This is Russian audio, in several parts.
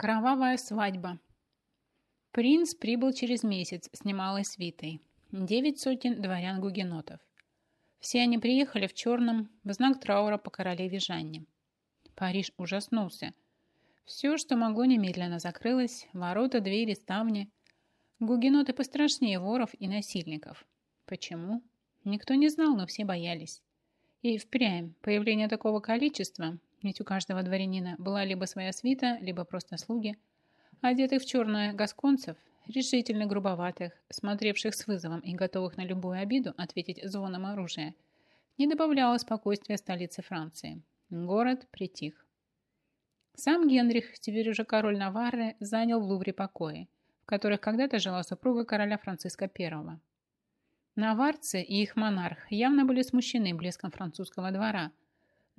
Кровавая свадьба. Принц прибыл через месяц с немалой свитой. Девять сотен дворян-гугенотов. Все они приехали в черном в знак траура по королеве Жанне. Париж ужаснулся. Все, что могло, немедленно закрылось. Ворота, двери, ставни. Гугеноты пострашнее воров и насильников. Почему? Никто не знал, но все боялись. И впрямь появление такого количества ведь у каждого дворянина была либо своя свита, либо просто слуги, одетых в черное гасконцев, решительно грубоватых, смотревших с вызовом и готовых на любую обиду ответить звоном оружия, не добавляло спокойствия столицы Франции. Город притих. Сам Генрих, теперь уже король Наварры, занял в Лувре покои, в которых когда-то жила супруга короля Франциска I. Наварцы и их монарх явно были смущены блеском французского двора –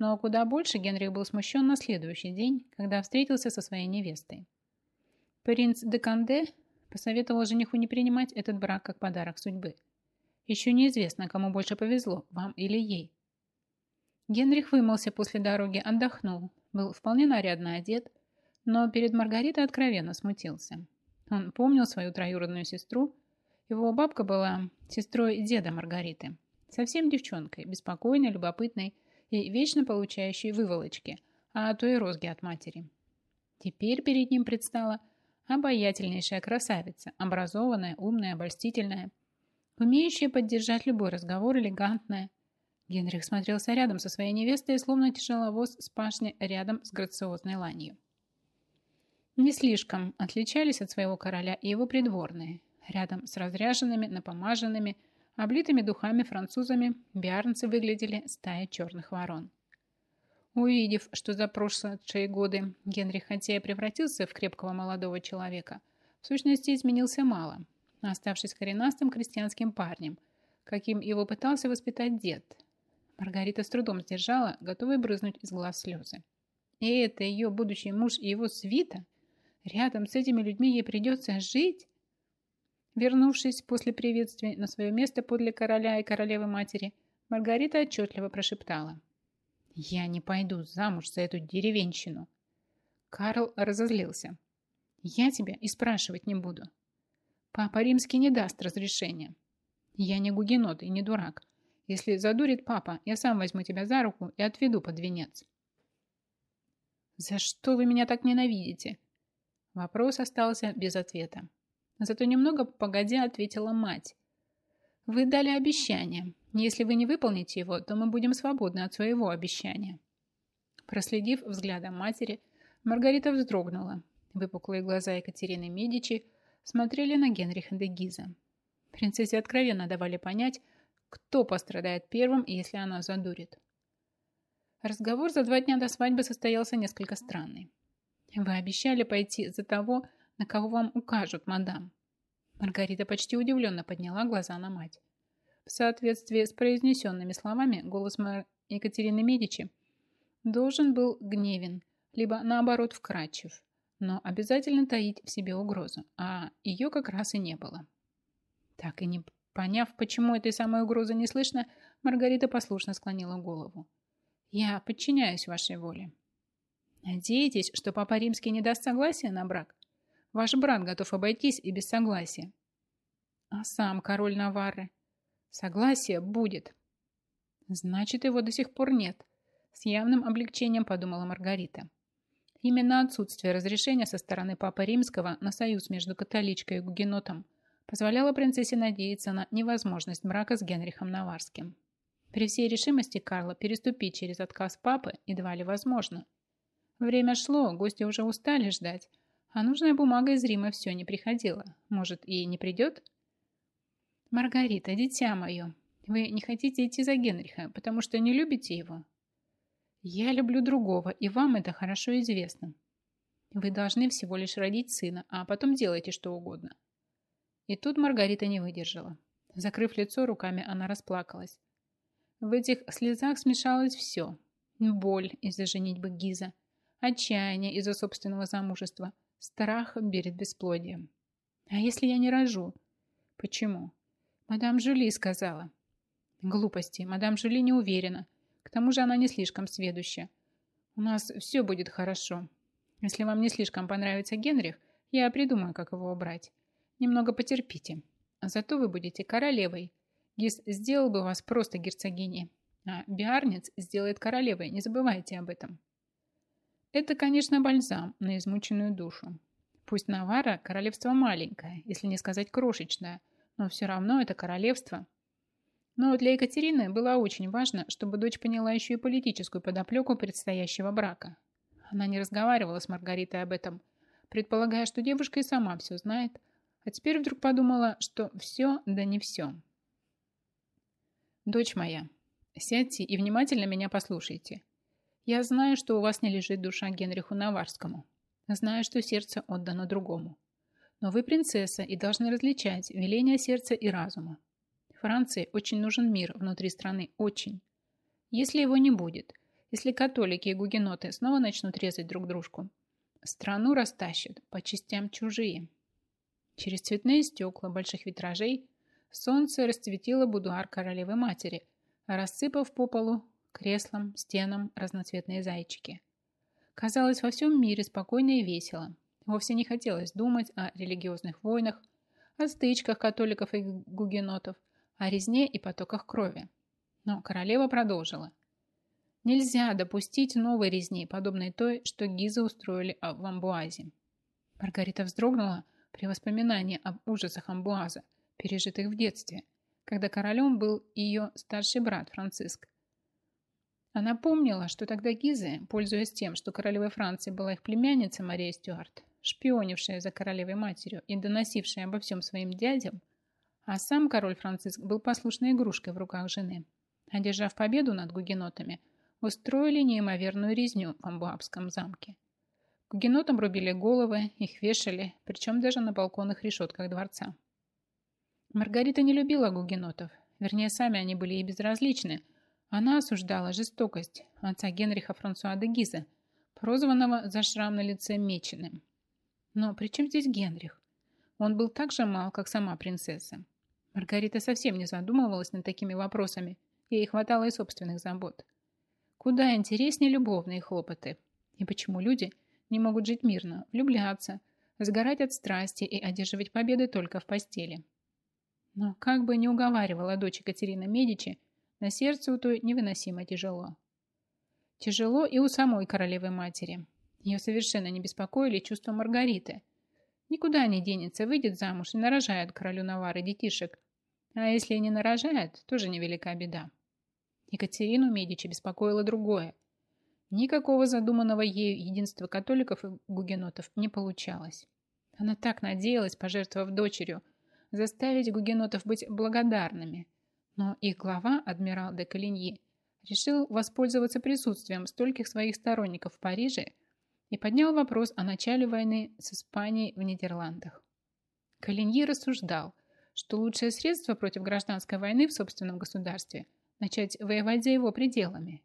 но куда больше Генрих был смущен на следующий день, когда встретился со своей невестой. Принц де Канде посоветовал жениху не принимать этот брак как подарок судьбы. Еще неизвестно, кому больше повезло, вам или ей. Генрих вымылся после дороги, отдохнул, был вполне нарядно одет, но перед Маргаритой откровенно смутился. Он помнил свою троюродную сестру, его бабка была сестрой деда Маргариты, совсем девчонкой, беспокойной, любопытной, и вечно получающей выволочки, а то и розги от матери. Теперь перед ним предстала обаятельнейшая красавица, образованная, умная, обольстительная, умеющая поддержать любой разговор, элегантная. Генрих смотрелся рядом со своей невестой, словно тяжеловоз с пашни рядом с грациозной ланью. Не слишком отличались от своего короля и его придворные. Рядом с разряженными, напомаженными, Облитыми духами французами биарнцы выглядели стаей черных ворон. Увидев, что за прошедшие годы Генрих хотя и превратился в крепкого молодого человека, в сущности изменился мало, оставшись коренастым крестьянским парнем, каким его пытался воспитать дед. Маргарита с трудом сдержала, готовая брызнуть из глаз слезы. И это ее будущий муж и его свита? Рядом с этими людьми ей придется жить? Вернувшись после приветствия на свое место подле короля и королевы-матери, Маргарита отчетливо прошептала. «Я не пойду замуж за эту деревенщину». Карл разозлился. «Я тебя и спрашивать не буду. Папа римский не даст разрешения. Я не гугенот и не дурак. Если задурит папа, я сам возьму тебя за руку и отведу под венец». «За что вы меня так ненавидите?» Вопрос остался без ответа. Зато немного погодя ответила мать. «Вы дали обещание. Если вы не выполните его, то мы будем свободны от своего обещания». Проследив взглядом матери, Маргарита вздрогнула. Выпуклые глаза Екатерины Медичи смотрели на Генриха де Гиза. Принцессе откровенно давали понять, кто пострадает первым, если она задурит. Разговор за два дня до свадьбы состоялся несколько странный. «Вы обещали пойти за того, на кого вам укажут, мадам?» Маргарита почти удивленно подняла глаза на мать. В соответствии с произнесенными словами, голос Екатерины Медичи должен был гневен, либо наоборот вкрадчив, но обязательно таить в себе угрозу, а ее как раз и не было. Так и не поняв, почему этой самой угрозы не слышно, Маргарита послушно склонила голову. «Я подчиняюсь вашей воле». «Надеетесь, что Папа Римский не даст согласия на брак?» Ваш брат готов обойтись и без согласия. А сам король Наварры? Согласие будет. Значит, его до сих пор нет. С явным облегчением подумала Маргарита. Именно отсутствие разрешения со стороны Папы Римского на союз между католичкой и гугенотом позволяло принцессе надеяться на невозможность брака с Генрихом Наварским. При всей решимости Карла переступить через отказ папы едва ли возможно. Время шло, гости уже устали ждать, а нужная бумага из Рима все не приходила. Может, и не придет? Маргарита, дитя мое, вы не хотите идти за Генриха, потому что не любите его? Я люблю другого, и вам это хорошо известно. Вы должны всего лишь родить сына, а потом делайте что угодно. И тут Маргарита не выдержала. Закрыв лицо руками, она расплакалась. В этих слезах смешалось все. Боль из-за женитьбы Гиза, отчаяние из-за собственного замужества, Страх перед бесплодием. А если я не рожу? Почему? Мадам Жюли сказала. Глупости. Мадам Жюли не уверена. К тому же она не слишком сведуща. У нас все будет хорошо. Если вам не слишком понравится Генрих, я придумаю, как его убрать. Немного потерпите. Зато вы будете королевой. Гис сделал бы вас просто герцогиней. А Биарнец сделает королевой, не забывайте об этом. Это, конечно, бальзам на измученную душу. Пусть Навара – королевство маленькое, если не сказать крошечное, но все равно это королевство. Но для Екатерины было очень важно, чтобы дочь поняла еще и политическую подоплеку предстоящего брака. Она не разговаривала с Маргаритой об этом, предполагая, что девушка и сама все знает, а теперь вдруг подумала, что все, да не все. «Дочь моя, сядьте и внимательно меня послушайте. Я знаю, что у вас не лежит душа Генриху Наварскому. Знаю, что сердце отдано другому. Но вы принцесса и должны различать веление сердца и разума. Франции очень нужен мир внутри страны, очень. Если его не будет, если католики и гугеноты снова начнут резать друг дружку. Страну растащат по частям чужие. Через цветные стекла больших витражей солнце расцветило будуар королевы матери, рассыпав по полу, креслам, стенам разноцветные зайчики. Казалось, во всем мире спокойно и весело. Вовсе не хотелось думать о религиозных войнах, о стычках католиков и гугенотов, о резне и потоках крови. Но королева продолжила – Нельзя допустить новой резни, подобной той, что Гизы устроили в Амбуазе. Маргарита вздрогнула при воспоминании об ужасах Амбуаза, пережитых в детстве, когда королем был ее старший брат Франциск. Она помнила, что тогда Гизы, пользуясь тем, что королевой Франции была их племянница Мария Стюарт, шпионившая за королевой матерью и доносившая обо всем своим дядям, а сам король Франциск был послушной игрушкой в руках жены. Одержав победу над гугенотами – устроили неимоверную резню в Амбуабском замке. Гугенотам рубили головы, их вешали, причем даже на балконных решетках дворца. Маргарита не любила гугенотов, вернее, сами они были ей безразличны. Она осуждала жестокость отца Генриха Франсуа де Гиза, прозванного за шрам на лице Меченым. Но при чем здесь Генрих? Он был так же мал, как сама принцесса. Маргарита совсем не задумывалась над такими вопросами, ей хватало и собственных забот. Куда интереснее любовные хлопоты. И почему люди не могут жить мирно, влюбляться, сгорать от страсти и одерживать победы только в постели. Но как бы ни уговаривала дочь Екатерина Медичи, на сердце у той невыносимо тяжело. Тяжело и у самой королевы матери. Ее совершенно не беспокоили чувства Маргариты. Никуда не денется, выйдет замуж и нарожает королю Навары детишек. А если и не нарожает, тоже невелика беда. Екатерину Медичи беспокоило другое. Никакого задуманного ею единства католиков и гугенотов не получалось. Она так надеялась, пожертвовав дочерью, заставить гугенотов быть благодарными. Но их глава, адмирал де Калиньи, решил воспользоваться присутствием стольких своих сторонников в Париже и поднял вопрос о начале войны с Испанией в Нидерландах. Калиньи рассуждал, что лучшее средство против гражданской войны в собственном государстве – начать воевать за его пределами.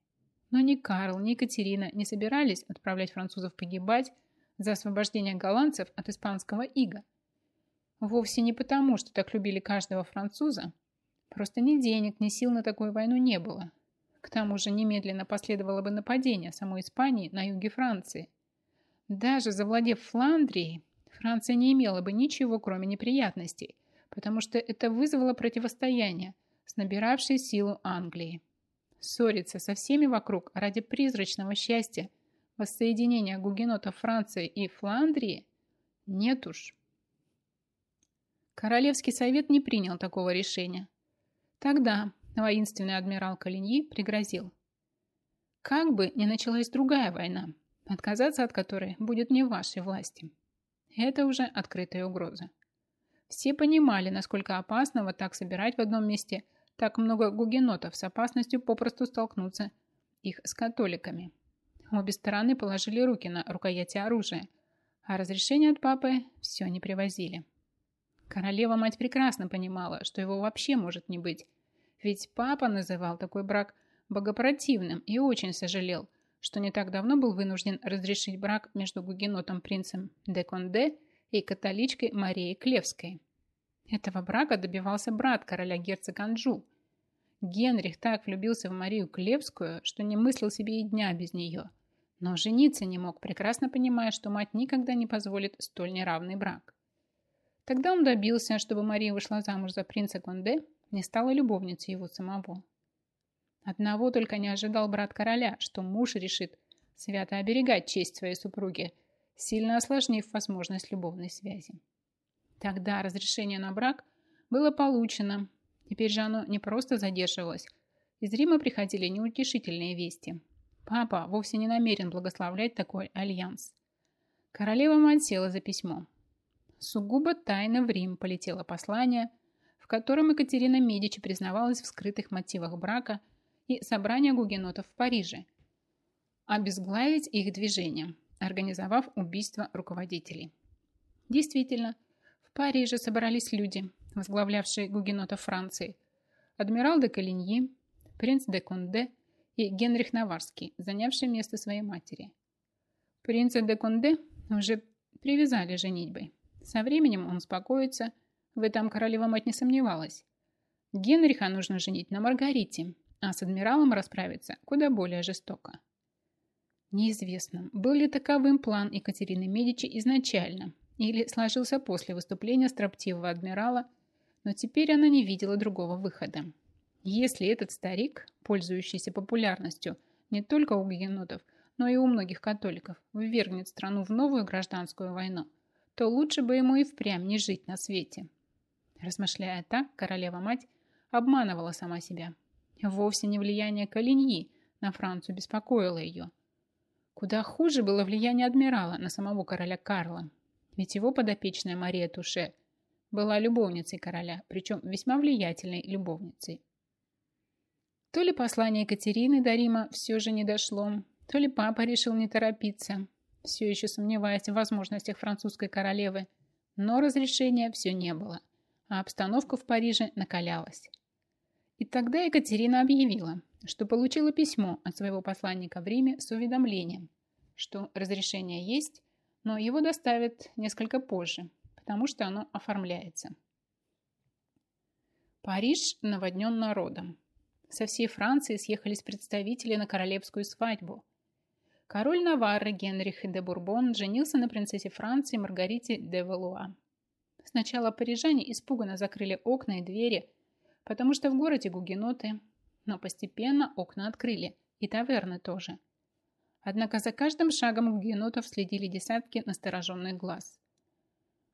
Но ни Карл, ни Екатерина не собирались отправлять французов погибать за освобождение голландцев от испанского ига. Вовсе не потому, что так любили каждого француза. Просто ни денег, ни сил на такую войну не было. К тому же немедленно последовало бы нападение самой Испании на юге Франции. Даже завладев Фландрией, Франция не имела бы ничего, кроме неприятностей, потому что это вызвало противостояние – с набиравшей силу Англии. Ссориться со всеми вокруг ради призрачного счастья воссоединения гугенотов Франции и Фландрии нет уж. Королевский совет не принял такого решения. Тогда воинственный адмирал Калиньи пригрозил. Как бы ни началась другая война, отказаться от которой будет не в вашей власти. Это уже открытая угроза. Все понимали, насколько опасно вот так собирать в одном месте – так много гугенотов с опасностью попросту столкнуться их с католиками. Обе стороны положили руки на рукояти оружия, а разрешение от папы все не привозили. Королева-мать прекрасно понимала, что его вообще может не быть, ведь папа называл такой брак богопротивным и очень сожалел, что не так давно был вынужден разрешить брак между гугенотом-принцем де Конде и католичкой Марией Клевской. Этого брака добивался брат короля герцог Анжу. Генрих так влюбился в Марию Клевскую, что не мыслил себе и дня без нее. Но жениться не мог, прекрасно понимая, что мать никогда не позволит столь неравный брак. Тогда он добился, чтобы Мария вышла замуж за принца Конде, не стала любовницей его самого. Одного только не ожидал брат короля, что муж решит свято оберегать честь своей супруги, сильно осложнив возможность любовной связи. Тогда разрешение на брак было получено. Теперь же оно не просто задерживалось. Из Рима приходили неутешительные вести. Папа вовсе не намерен благословлять такой альянс. Королева-мать села за письмо. Сугубо тайно в Рим полетело послание, в котором Екатерина Медичи признавалась в скрытых мотивах брака и собрания гугенотов в Париже, обезглавить их движение, организовав убийство руководителей. Действительно, в Париже собрались люди, возглавлявшие гугенотов Франции, адмирал де Калиньи, принц де Конде и Генрих Наварский, занявший место своей матери. Принца де Конде уже привязали женитьбой. Со временем он успокоится, в этом королева-мать не сомневалась. Генриха нужно женить на Маргарите, а с адмиралом расправиться куда более жестоко. Неизвестно, был ли таковым план Екатерины Медичи изначально, или сложился после выступления строптивого адмирала, но теперь она не видела другого выхода. Если этот старик, пользующийся популярностью не только у генотов, но и у многих католиков, ввергнет страну в новую гражданскую войну, то лучше бы ему и впрямь не жить на свете. Размышляя так, королева-мать обманывала сама себя. Вовсе не влияние Калиньи на Францию беспокоило ее. Куда хуже было влияние адмирала на самого короля Карла. Ведь его подопечная Мария Туше была любовницей короля, причем весьма влиятельной любовницей. То ли послание Екатерины до Рима все же не дошло, то ли папа решил не торопиться, все еще сомневаясь в возможностях французской королевы, но разрешения все не было, а обстановка в Париже накалялась. И тогда Екатерина объявила, что получила письмо от своего посланника в Риме с уведомлением, что разрешение есть, но его доставят несколько позже, потому что оно оформляется. Париж наводнен народом. Со всей Франции съехались представители на королевскую свадьбу. Король Наварры Генрих де Бурбон женился на принцессе Франции Маргарите де Валуа. Сначала парижане испуганно закрыли окна и двери, потому что в городе гугеноты, но постепенно окна открыли, и таверны тоже. Однако за каждым шагом гугенотов следили десятки настороженных глаз.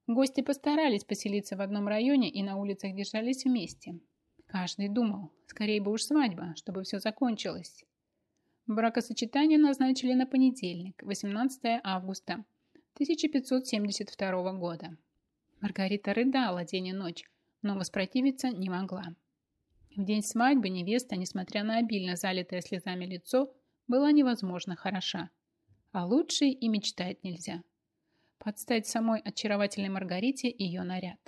Гости постарались поселиться в одном районе и на улицах держались вместе. Каждый думал, скорее бы уж свадьба, чтобы все закончилось. Бракосочетание назначили на понедельник, 18 августа 1572 года. Маргарита рыдала день и ночь, но воспротивиться не могла. В день свадьбы невеста, несмотря на обильно залитое слезами лицо, была невозможно хороша. А лучше и мечтать нельзя. Подстать самой очаровательной Маргарите ее наряд.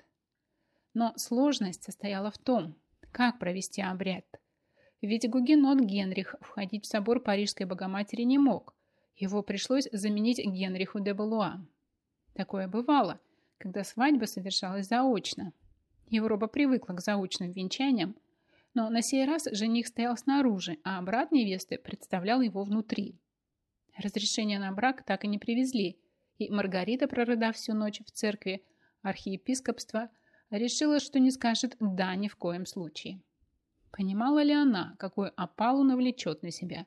Но сложность состояла в том, как провести обряд. Ведь гугенот Генрих входить в собор Парижской Богоматери не мог. Его пришлось заменить Генриху де Балуа. Такое бывало, когда свадьба совершалась заочно. Европа привыкла к заочным венчаниям, но на сей раз жених стоял снаружи, а брат невесты представлял его внутри. Разрешение на брак так и не привезли, и Маргарита, прорыдав всю ночь в церкви архиепископства, решила, что не скажет «да» ни в коем случае. Понимала ли она, какую опалу навлечет на себя?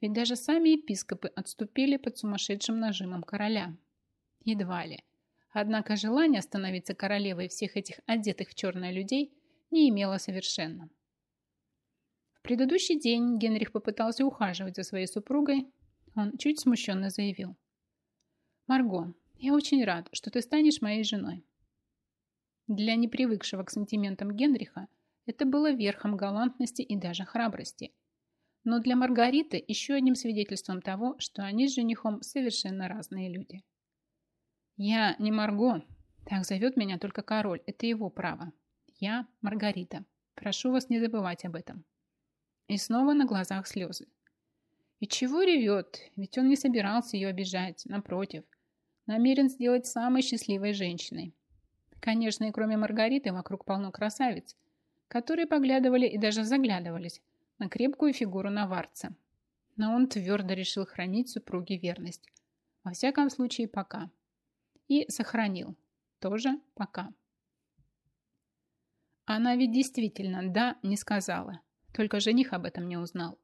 Ведь даже сами епископы отступили под сумасшедшим нажимом короля. Едва ли. Однако желание становиться королевой всех этих одетых в черное людей не имело совершенно. В предыдущий день Генрих попытался ухаживать за своей супругой. Он чуть смущенно заявил. «Марго, я очень рад, что ты станешь моей женой». Для непривыкшего к сантиментам Генриха это было верхом галантности и даже храбрости. Но для Маргариты еще одним свидетельством того, что они с женихом совершенно разные люди. «Я не Марго. Так зовет меня только король. Это его право. Я Маргарита. Прошу вас не забывать об этом». И снова на глазах слезы. И чего ревет? Ведь он не собирался ее обижать, напротив. Намерен сделать самой счастливой женщиной. Конечно, и кроме Маргариты вокруг полно красавиц, которые поглядывали и даже заглядывались на крепкую фигуру наварца. Но он твердо решил хранить супруге верность. Во всяком случае, пока. И сохранил. Тоже пока. Она ведь действительно «да» не сказала. Только жених об этом не узнал.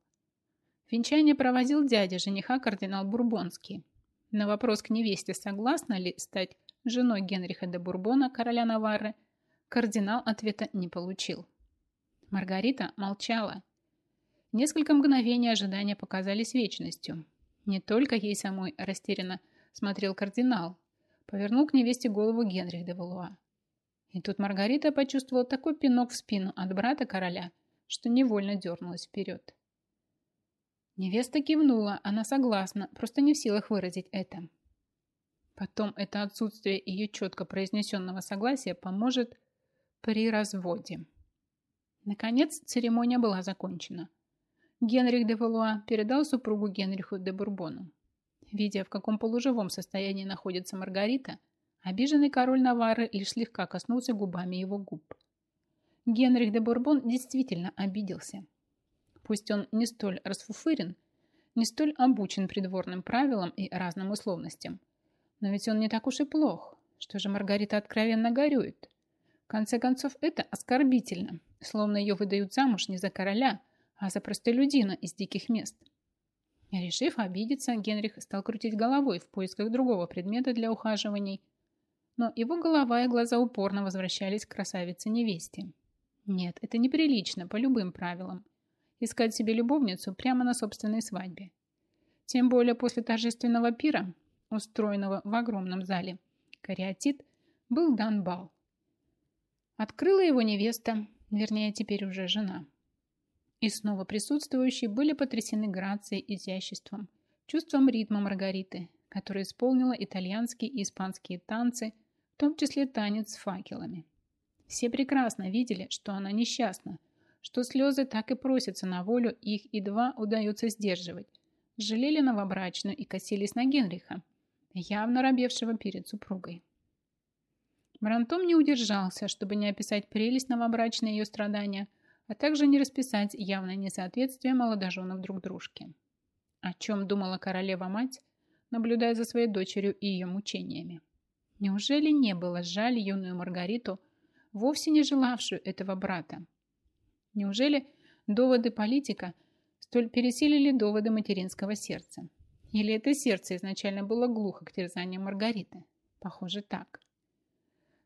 Венчание проводил дядя жениха кардинал Бурбонский. На вопрос к невесте, согласна ли стать женой Генриха де Бурбона, короля Наварры, кардинал ответа не получил. Маргарита молчала. Несколько мгновений ожидания показались вечностью. Не только ей самой растерянно смотрел кардинал, повернул к невесте голову Генрих де Валуа. И тут Маргарита почувствовала такой пинок в спину от брата короля, что невольно дернулась вперед. Невеста кивнула, она согласна, просто не в силах выразить это. Потом это отсутствие ее четко произнесенного согласия поможет при разводе. Наконец, церемония была закончена. Генрих де Валуа передал супругу Генриху де Бурбону. Видя, в каком полуживом состоянии находится Маргарита, обиженный король Наварры лишь слегка коснулся губами его губ. Генрих де Бурбон действительно обиделся. Пусть он не столь расфуфырен, не столь обучен придворным правилам и разным условностям, но ведь он не так уж и плох. Что же Маргарита откровенно горюет? В конце концов, это оскорбительно, словно ее выдают замуж не за короля, а за простолюдина из диких мест. Решив обидеться, Генрих стал крутить головой в поисках другого предмета для ухаживаний, но его голова и глаза упорно возвращались к красавице-невесте. Нет, это неприлично по любым правилам. Искать себе любовницу прямо на собственной свадьбе. Тем более после торжественного пира, устроенного в огромном зале, кариатит был дан бал. Открыла его невеста, вернее, теперь уже жена. И снова присутствующие были потрясены грацией, изяществом, чувством ритма Маргариты, которая исполнила итальянские и испанские танцы, в том числе танец с факелами. Все прекрасно видели, что она несчастна, что слезы так и просятся на волю, их едва удается сдерживать. Жалели новобрачную и косились на Генриха, явно робевшего перед супругой. Брантом не удержался, чтобы не описать прелесть новобрачной ее страдания – а также не расписать явное несоответствие молодоженов друг дружке. О чем думала королева-мать, наблюдая за своей дочерью и ее мучениями. Неужели не было жаль юную Маргариту, вовсе не желавшую этого брата? Неужели доводы политика столь пересилили доводы материнского сердца? Или это сердце изначально было глухо к терзаниям Маргариты? Похоже, так.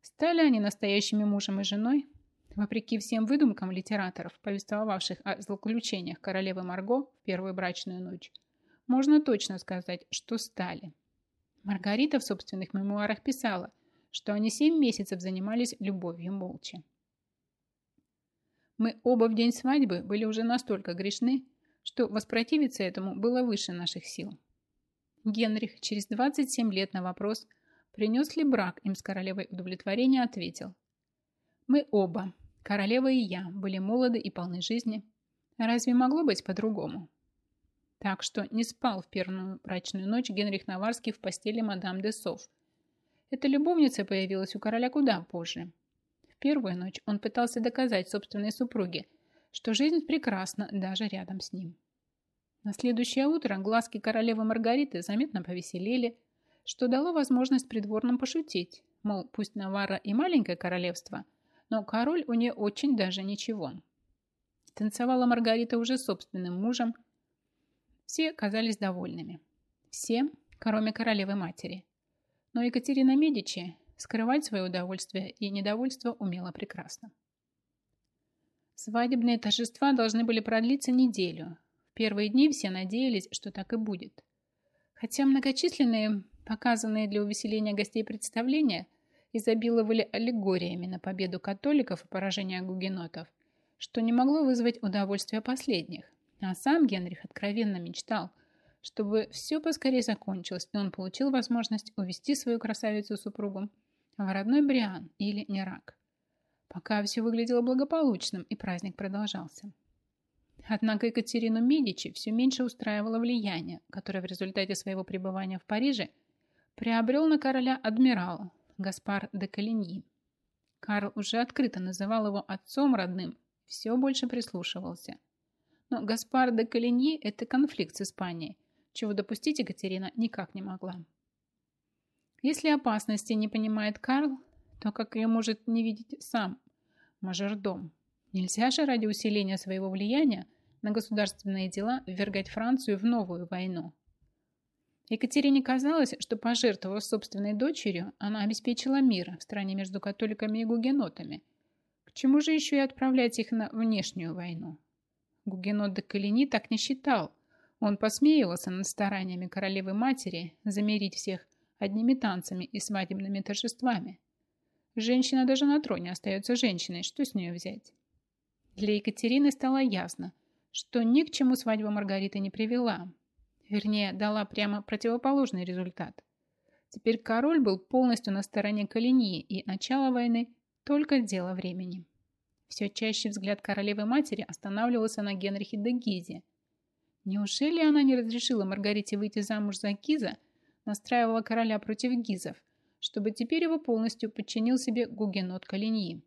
Стали они настоящими мужем и женой, Вопреки всем выдумкам литераторов, повествовавших о злоключениях королевы Марго в первую брачную ночь, можно точно сказать, что стали. Маргарита в собственных мемуарах писала, что они семь месяцев занимались любовью молча. Мы оба в день свадьбы были уже настолько грешны, что воспротивиться этому было выше наших сил. Генрих через 27 лет на вопрос, принес ли брак им с королевой удовлетворение, ответил. Мы оба, Королева и я были молоды и полны жизни. Разве могло быть по-другому? Так что не спал в первую брачную ночь Генрих Наварский в постели мадам де Соф. Эта любовница появилась у короля куда позже. В первую ночь он пытался доказать собственной супруге, что жизнь прекрасна даже рядом с ним. На следующее утро глазки королевы Маргариты заметно повеселели, что дало возможность придворным пошутить, мол, пусть Наварра и маленькое королевство – но король у нее очень даже ничего. Танцевала Маргарита уже собственным мужем. Все казались довольными. Все, кроме королевы матери. Но Екатерина Медичи скрывать свое удовольствие и недовольство умела прекрасно. Свадебные торжества должны были продлиться неделю. В первые дни все надеялись, что так и будет. Хотя многочисленные, показанные для увеселения гостей представления – изобиловали аллегориями на победу католиков и поражение гугенотов, что не могло вызвать удовольствия последних. А сам Генрих откровенно мечтал, чтобы все поскорее закончилось, и он получил возможность увести свою красавицу-супругу в родной Бриан или Нерак. Пока все выглядело благополучным, и праздник продолжался. Однако Екатерину Медичи все меньше устраивало влияние, которое в результате своего пребывания в Париже приобрел на короля адмирала, Гаспар де Калиньи. Карл уже открыто называл его отцом родным, все больше прислушивался. Но Гаспар де Калиньи – это конфликт с Испанией, чего допустить Екатерина никак не могла. Если опасности не понимает Карл, то как ее может не видеть сам мажордом? Нельзя же ради усиления своего влияния на государственные дела ввергать Францию в новую войну. Екатерине казалось, что, пожертвовав собственной дочерью, она обеспечила мир в стране между католиками и гугенотами. К чему же еще и отправлять их на внешнюю войну? Гугенот де Калини так не считал. Он посмеивался над стараниями королевы-матери замерить всех одними танцами и свадебными торжествами. Женщина даже на троне остается женщиной, что с нее взять? Для Екатерины стало ясно, что ни к чему свадьба Маргариты не привела. Вернее, дала прямо противоположный результат. Теперь король был полностью на стороне Калиньи, и начало войны – только дело времени. Все чаще взгляд королевы-матери останавливался на Генрихе де Гизе. Неужели она не разрешила Маргарите выйти замуж за Гиза – настраивала короля против гизов, чтобы теперь его полностью подчинил себе гугенот Калиньи.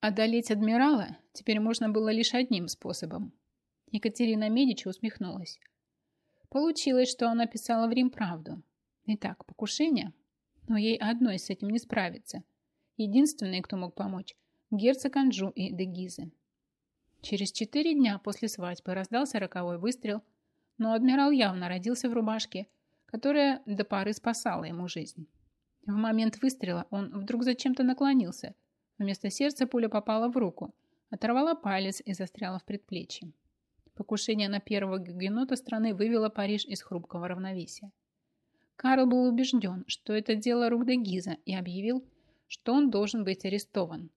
Одолеть адмирала теперь можно было лишь одним способом. Екатерина Медичи усмехнулась. Получилось, что она писала в Рим правду. Итак, покушение, но ей одной с этим не справиться. Единственный, кто мог помочь, герцог Анжу и Дегизы. Через четыре дня после свадьбы раздался роковой выстрел – но адмирал явно родился в рубашке, которая до поры спасала ему жизнь. В момент выстрела он вдруг зачем-то наклонился. Вместо сердца пуля попала в руку, оторвала палец и застряла в предплечье. Покушение на первого гугенота страны вывело Париж из хрупкого равновесия. Карл был убежден, что это дело рук де Гиза и объявил, что он должен быть арестован.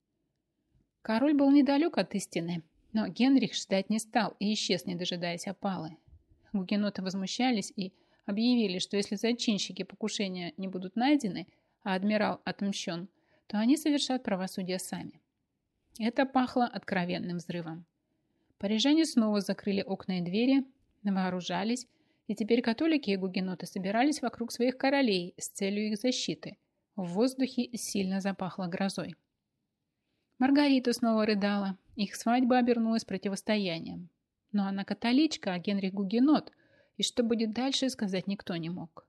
Король был недалек от истины, но Генрих ждать не стал и исчез, не дожидаясь опалы. Гугеноты возмущались и объявили, что если зачинщики покушения не будут найдены, а адмирал отмщен, то они совершат правосудие сами. Это пахло откровенным взрывом. Парижане снова закрыли окна и двери, вооружались, и теперь католики и гугеноты собирались вокруг своих королей с целью их защиты. В воздухе сильно запахло грозой. Маргарита снова рыдала. Их свадьба обернулась противостоянием. Но она католичка, а Генри гугенот, и что будет дальше, сказать никто не мог.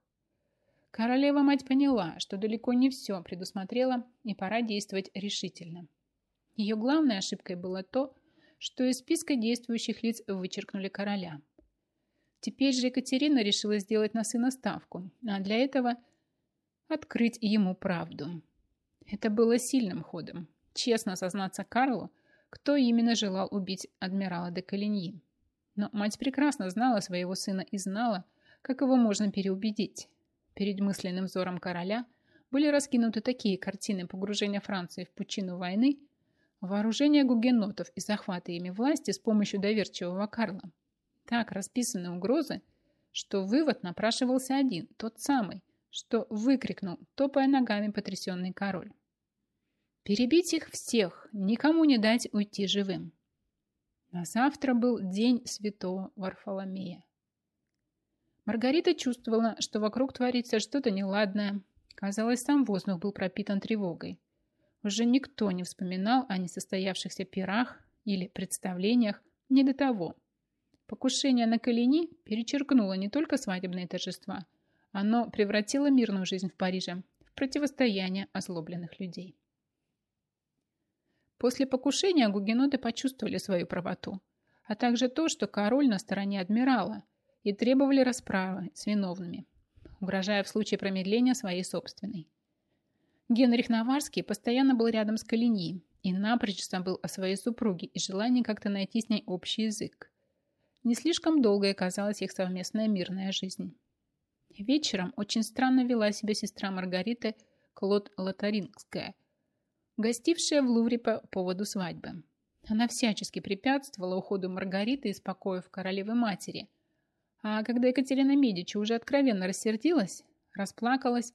Королева-мать поняла, что далеко не все предусмотрела, и пора действовать решительно. Ее главной ошибкой было то, что из списка действующих лиц вычеркнули короля. Теперь же Екатерина решила сделать на сына ставку, а для этого открыть ему правду. Это было сильным ходом. Честно сознаться Карлу, кто именно желал убить адмирала де Калиньи. Но мать прекрасно знала своего сына и знала, как его можно переубедить. Перед мысленным взором короля были раскинуты такие картины погружения Франции в пучину войны, вооружения гугенотов и захвата ими власти с помощью доверчивого Карла. Так расписаны угрозы, что вывод напрашивался один, тот самый, что выкрикнул, топая ногами потрясенный король. Перебить их всех, никому не дать уйти живым. На завтра был день святого Варфоломея. Маргарита чувствовала, что вокруг творится что-то неладное. Казалось, сам воздух был пропитан тревогой. Уже никто не вспоминал о несостоявшихся пирах или представлениях не до того. Покушение на Калини перечеркнуло не только свадебные торжества, оно превратило мирную жизнь в Париже в противостояние озлобленных людей. После покушения гугеноты почувствовали свою правоту, а также то, что король на стороне адмирала и требовали расправы с виновными, угрожая в случае промедления своей собственной. Генрих Наварский постоянно был рядом с Калиньи и напрочь забыл о своей супруге и желании как-то найти с ней общий язык. Не слишком долгой оказалась их совместная мирная жизнь. Вечером очень странно вела себя сестра Маргариты Клод Лотарингская – гостившая в Лувре по поводу свадьбы. Она всячески препятствовала уходу Маргариты из покоев королевы-матери. А когда Екатерина Медичи уже откровенно рассердилась, расплакалась,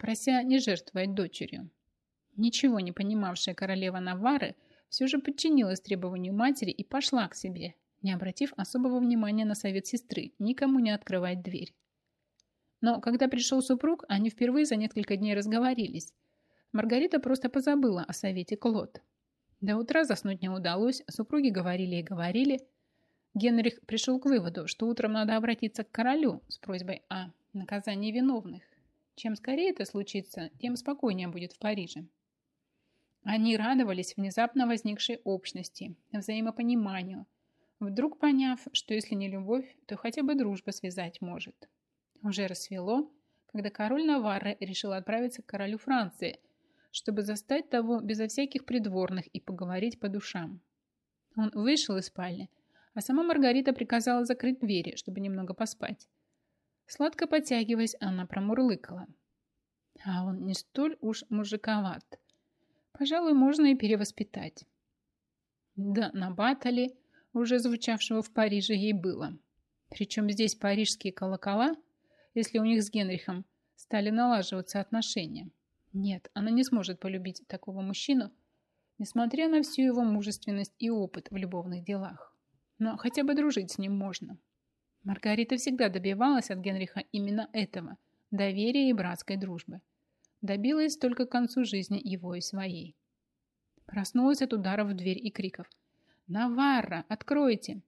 прося не жертвовать дочерью. Ничего не понимавшая королева Навары все же подчинилась требованию матери и пошла к себе, не обратив особого внимания на совет сестры, никому не открывать дверь. Но когда пришел супруг, они впервые за несколько дней разговорились, Маргарита просто позабыла о совете Клод. До утра заснуть не удалось, супруги говорили и говорили. Генрих пришел к выводу, что утром надо обратиться к королю с просьбой о наказании виновных. Чем скорее это случится, тем спокойнее будет в Париже. Они радовались внезапно возникшей общности, взаимопониманию, вдруг поняв, что если не любовь, то хотя бы дружба связать может. Уже рассвело, когда король Наварры решил отправиться к королю Франции, чтобы застать того безо всяких придворных и поговорить по душам. Он вышел из спальни, а сама Маргарита приказала закрыть двери, чтобы немного поспать. Сладко подтягиваясь, она промурлыкала. А он не столь уж мужиковат. Пожалуй, можно и перевоспитать. Да, на батале, уже звучавшего в Париже, ей было. Причем здесь парижские колокола, если у них с Генрихом стали налаживаться отношения. Нет, она не сможет полюбить такого мужчину, несмотря на всю его мужественность и опыт в любовных делах. Но хотя бы дружить с ним можно. Маргарита всегда добивалась от Генриха именно этого – доверия и братской дружбы. Добилась только к концу жизни его и своей. Проснулась от ударов в дверь и криков. «Наварра, откройте!»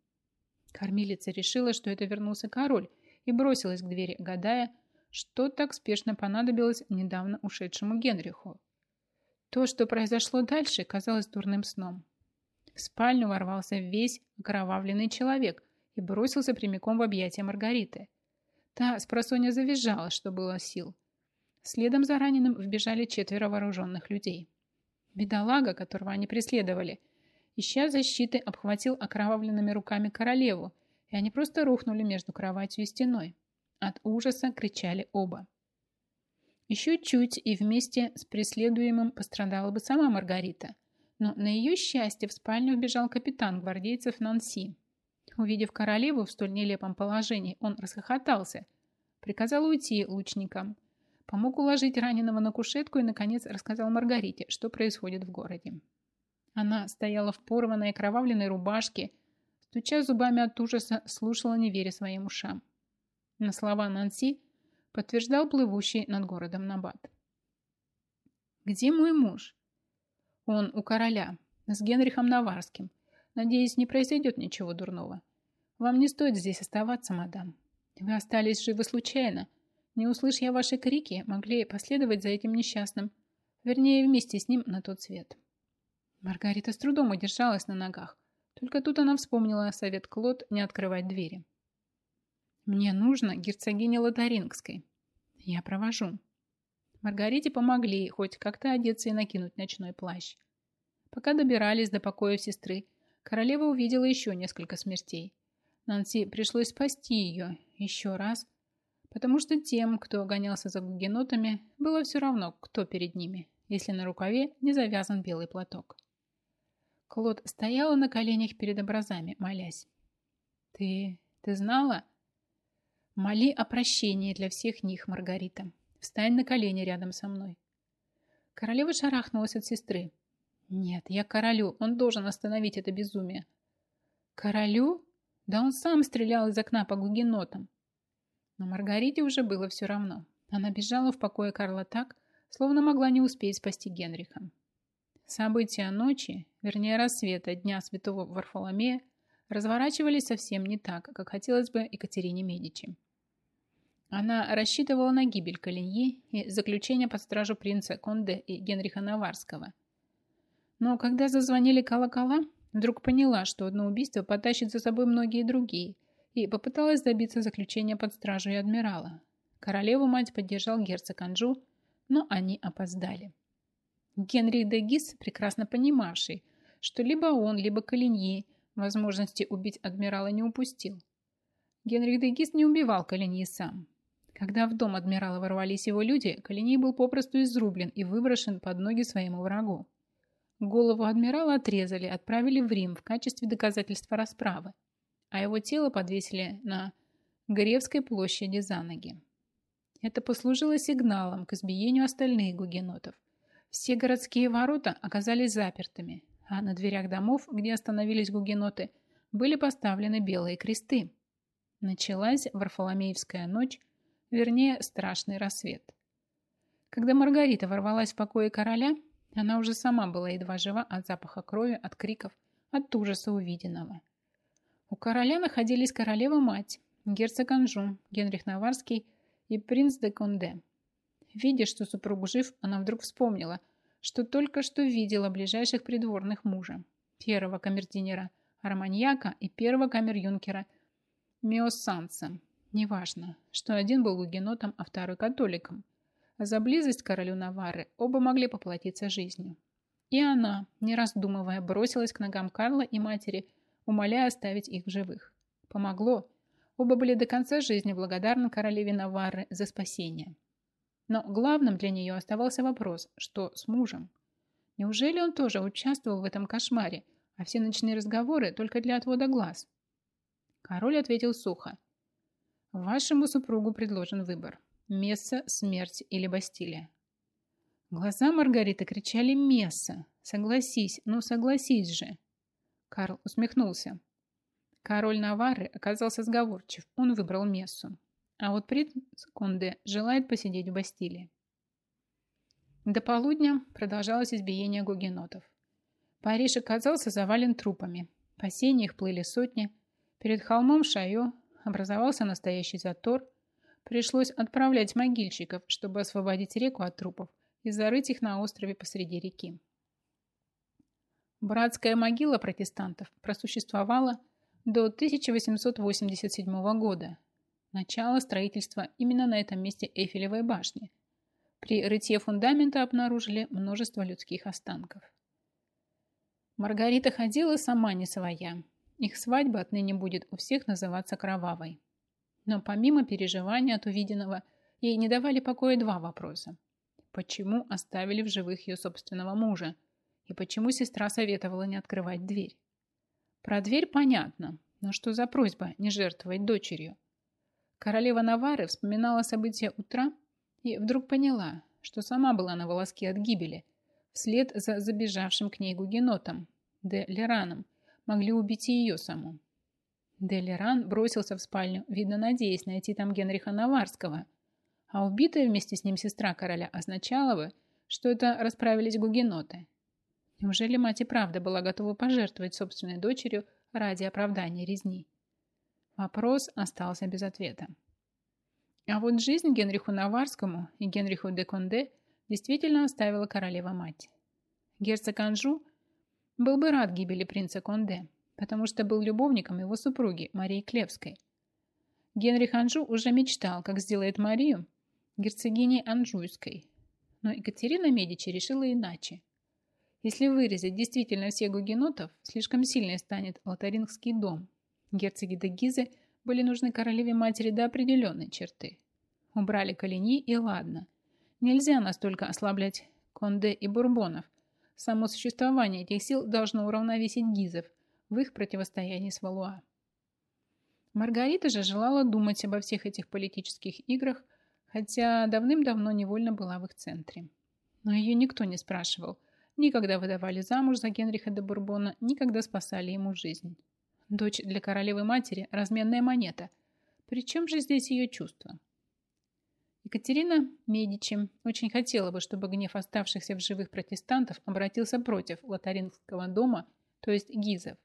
Кормилица решила, что это вернулся король, и бросилась к двери, гадая, что так спешно понадобилось недавно ушедшему Генриху. То, что произошло дальше, казалось дурным сном. В спальню ворвался весь окровавленный человек – и бросился прямиком в объятия Маргариты. Та с просонья завизжала, что было сил. Следом за раненым вбежали четверо вооруженных людей. Бедолага, которого они преследовали, ища защиты, обхватил окровавленными руками королеву, и они просто рухнули между кроватью и стеной. От ужаса кричали оба. Еще чуть, и вместе с преследуемым пострадала бы сама Маргарита. Но на ее счастье в спальню вбежал капитан гвардейцев Нанси, Увидев королеву в столь нелепом положении, он расхохотался, приказал уйти лучникам, помог уложить раненого на кушетку и, наконец, рассказал Маргарите, что происходит в городе. Она стояла в порванной окровавленной рубашке, стуча зубами от ужаса, слушала, не веря своим ушам. На слова Нанси подтверждал плывущий над городом Набат. «Где мой муж?» «Он у короля, с Генрихом Наварским», Надеюсь, не произойдет ничего дурного. Вам не стоит здесь оставаться, мадам. Вы остались живы случайно. Не услышь я ваши крики, могли последовать за этим несчастным. Вернее, вместе с ним на тот свет. Маргарита с трудом удержалась на ногах. Только тут она вспомнила совет Клод не открывать двери. «Мне нужно герцогине Лотарингской. Я провожу». Маргарите помогли хоть как-то одеться и накинуть ночной плащ. Пока добирались до покоя сестры, королева увидела еще несколько смертей. Нанси пришлось спасти ее еще раз, потому что тем, кто гонялся за гугенотами, было все равно, кто перед ними, если на рукаве не завязан белый платок. Клод стояла на коленях перед образами, молясь. «Ты... ты знала?» «Моли о прощении для всех них, Маргарита. Встань на колени рядом со мной». Королева шарахнулась от сестры. Нет, я королю. Он должен остановить это безумие. Королю? Да он сам стрелял из окна по гугенотам. Но Маргарите уже было все равно. Она бежала в покое Карла так, словно могла не успеть спасти Генриха. События ночи, вернее рассвета Дня Святого Варфоломея, разворачивались совсем не так, как хотелось бы Екатерине Медичи. Она рассчитывала на гибель Калиньи и заключение под стражу принца Конде и Генриха Наварского – но когда зазвонили колокола, вдруг поняла, что одно убийство потащит за собой многие другие, и попыталась добиться заключения под стражу и адмирала. Королеву мать поддержал герцог Анжу, но они опоздали. Генрих де Гис, прекрасно понимавший, что либо он, либо Калиньи возможности убить адмирала не упустил. Генрих де Гис не убивал Калиньи сам. Когда в дом адмирала ворвались его люди, Калиньи был попросту изрублен и выброшен под ноги своему врагу. Голову адмирала отрезали, отправили в Рим в качестве доказательства расправы, а его тело подвесили на Гревской площади за ноги. Это послужило сигналом к избиению остальных гугенотов. Все городские ворота оказались запертыми, а на дверях домов, где остановились гугеноты, были поставлены белые кресты. Началась Варфоломеевская ночь, вернее, страшный рассвет. Когда Маргарита ворвалась в покои короля, Она уже сама была едва жива от запаха крови, от криков, от ужаса увиденного. У короля находились королева-мать, герцог Анжу, Генрих Наварский и принц де Конде. Видя, что супруг жив, она вдруг вспомнила, что только что видела ближайших придворных мужа, первого камердинера Арманьяка и первого камер-юнкера Миоссанца. Неважно, что один был гугенотом, а второй католиком. За близость к королю Наварры оба могли поплатиться жизнью. И она, не раздумывая, бросилась к ногам Карла и матери, умоляя оставить их в живых. Помогло. Оба были до конца жизни благодарны королеве Наварры за спасение. Но главным для нее оставался вопрос, что с мужем. Неужели он тоже участвовал в этом кошмаре, а все ночные разговоры только для отвода глаз? Король ответил сухо. Вашему супругу предложен выбор. Месса, смерть или Бастилия. Глаза Маргариты кричали «Месса! Согласись, ну согласись же!» Карл усмехнулся. Король Наварры оказался сговорчив, он выбрал Мессу. А вот принц Конде желает посидеть в Бастилии. До полудня продолжалось избиение гугенотов. Париж оказался завален трупами. По сене их плыли сотни. Перед холмом Шайо образовался настоящий затор. Пришлось отправлять могильщиков, чтобы освободить реку от трупов и зарыть их на острове посреди реки. Братская могила протестантов просуществовала до 1887 года, начало строительства именно на этом месте Эйфелевой башни. При рытье фундамента обнаружили множество людских останков. Маргарита ходила сама не своя. Их свадьба отныне будет у всех называться кровавой. Но помимо переживания от увиденного, ей не давали покоя два вопроса. Почему оставили в живых ее собственного мужа? И почему сестра советовала не открывать дверь? Про дверь понятно, но что за просьба не жертвовать дочерью? Королева Навары вспоминала события утра и вдруг поняла, что сама была на волоске от гибели, вслед за забежавшим к ней гугенотом, де Лераном, могли убить и ее саму. Де Леран бросился в спальню, видно, надеясь найти там Генриха Наварского, а убитая вместе с ним сестра короля означала бы, что это расправились гугеноты. Неужели мать и правда была готова пожертвовать собственной дочерью ради оправдания резни? Вопрос остался без ответа. А вот жизнь Генриху Наварскому и Генриху де Конде действительно оставила королева-мать. Герцог Анжу был бы рад гибели принца Конде, потому что был любовником его супруги Марии Клевской. Генрих Анжу уже мечтал, как сделает Марию герцогиней Анжуйской, но Екатерина Медичи решила иначе. Если вырезать действительно всех гугенотов, слишком сильной станет Лотарингский дом, Герцоги де Гизы были нужны королеве-матери до определенной черты. Убрали Калини и ладно. Нельзя настолько ослаблять Конде и Бурбонов. Само существование этих сил должно уравновесить Гизов в их противостоянии с Валуа. Маргарита же желала думать обо всех этих политических играх, хотя давным-давно невольно была в их центре. Но ее никто не спрашивал. Никогда выдавали замуж за Генриха де Бурбона, никогда спасали ему жизнь. Дочь для королевы-матери – разменная монета. Причем же здесь ее чувства? Екатерина Медичи очень хотела бы, чтобы гнев оставшихся в живых протестантов обратился против Лотарингского дома, то есть Гизов.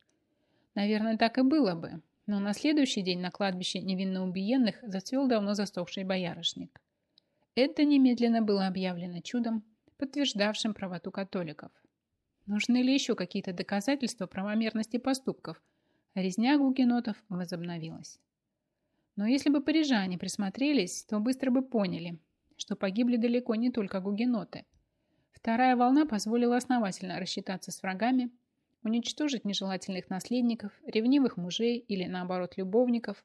Наверное, так и было бы, но на следующий день на кладбище невинно убиенных зацвел давно засохший боярышник. Это немедленно было объявлено чудом, подтверждавшим правоту католиков. Нужны ли еще какие-то доказательства правомерности поступков – Резня гугенотов возобновилась. Но если бы парижане присмотрелись, то быстро бы поняли, что погибли далеко не только гугеноты. Вторая волна позволила основательно рассчитаться с врагами, уничтожить нежелательных наследников, ревнивых мужей или, наоборот, любовников.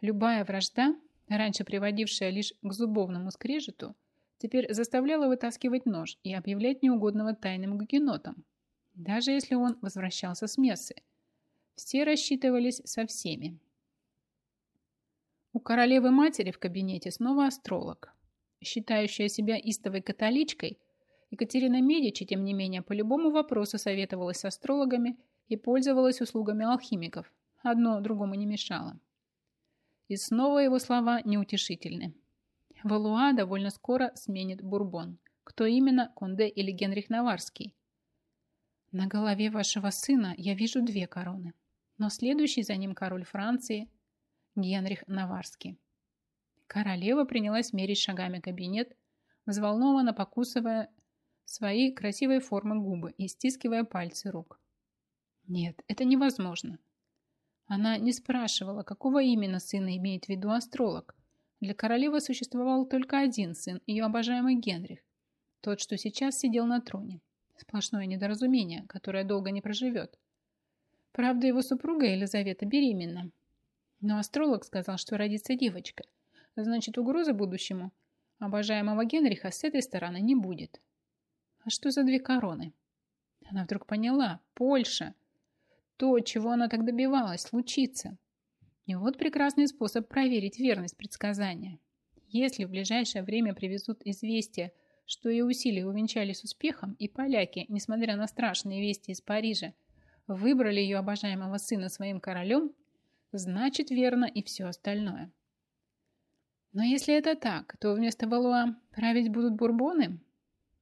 Любая вражда, раньше приводившая лишь к зубовному скрежету, теперь заставляла вытаскивать нож и объявлять неугодного тайным гугенотом, даже если он возвращался с мессы – все рассчитывались со всеми. У королевы-матери в кабинете снова астролог. Считающая себя истовой католичкой, Екатерина Медичи, тем не менее, по любому вопросу советовалась с астрологами и пользовалась услугами алхимиков. Одно другому не мешало. И снова его слова неутешительны. Валуа довольно скоро сменит Бурбон. кто именно, Конде или Генрих Наварский. На голове вашего сына я вижу две короны, но следующий за ним король Франции – Генрих Наварский. Королева принялась мерить шагами кабинет, взволнованно покусывая свои красивой формы губы и стискивая пальцы рук. Нет, это невозможно. Она не спрашивала, какого именно сына имеет в виду астролог. Для королевы существовал только один сын, ее обожаемый Генрих, тот, что сейчас сидел на троне. Сплошное недоразумение, которое долго не проживет. Правда, его супруга Елизавета беременна. Но астролог сказал, что родится девочка. Значит, угрозы будущему обожаемого Генриха с этой стороны не будет. А что за две короны? Она вдруг поняла. Польша. То, чего она так добивалась, случится. И вот прекрасный способ проверить верность предсказания. Если в ближайшее время привезут известие, что ее усилия увенчались успехом, и поляки, несмотря на страшные вести из Парижа, выбрали ее обожаемого сына своим королем, значит верно и все остальное. Но если это так, то вместо Валуа править будут бурбоны?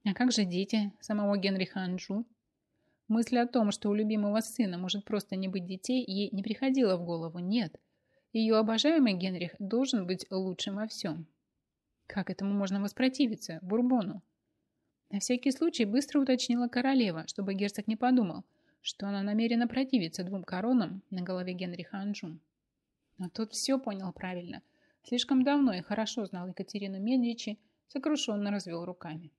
А как же дети самого Генриха Анжу? Мысль о том, что у любимого сына может просто не быть детей, ей не приходила в голову. Нет. Ее обожаемый Генрих должен быть лучшим во всем. Как этому можно воспротивиться, Бурбону? На всякий случай быстро уточнила королева, чтобы герцог не подумал, что она намерена противиться двум коронам на голове Генриха Анжу. Но тот все понял правильно. Слишком давно и хорошо знал Екатерину Медичи, сокрушенно развел руками.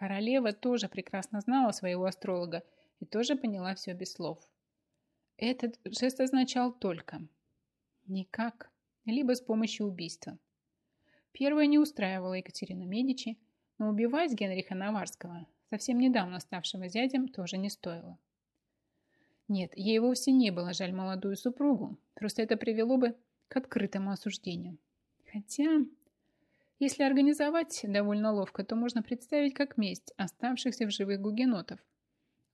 Королева тоже прекрасно знала своего астролога и тоже поняла все без слов. Этот жест означал только «никак», либо с помощью убийства. Первое не устраивало Екатерину Медичи, но убивать Генриха Наварского, совсем недавно ставшего зятем, тоже не стоило. Нет, ей вовсе не было жаль молодую супругу, просто это привело бы к открытому осуждению. Хотя если организовать довольно ловко, то можно представить как месть оставшихся в живых гугенотов,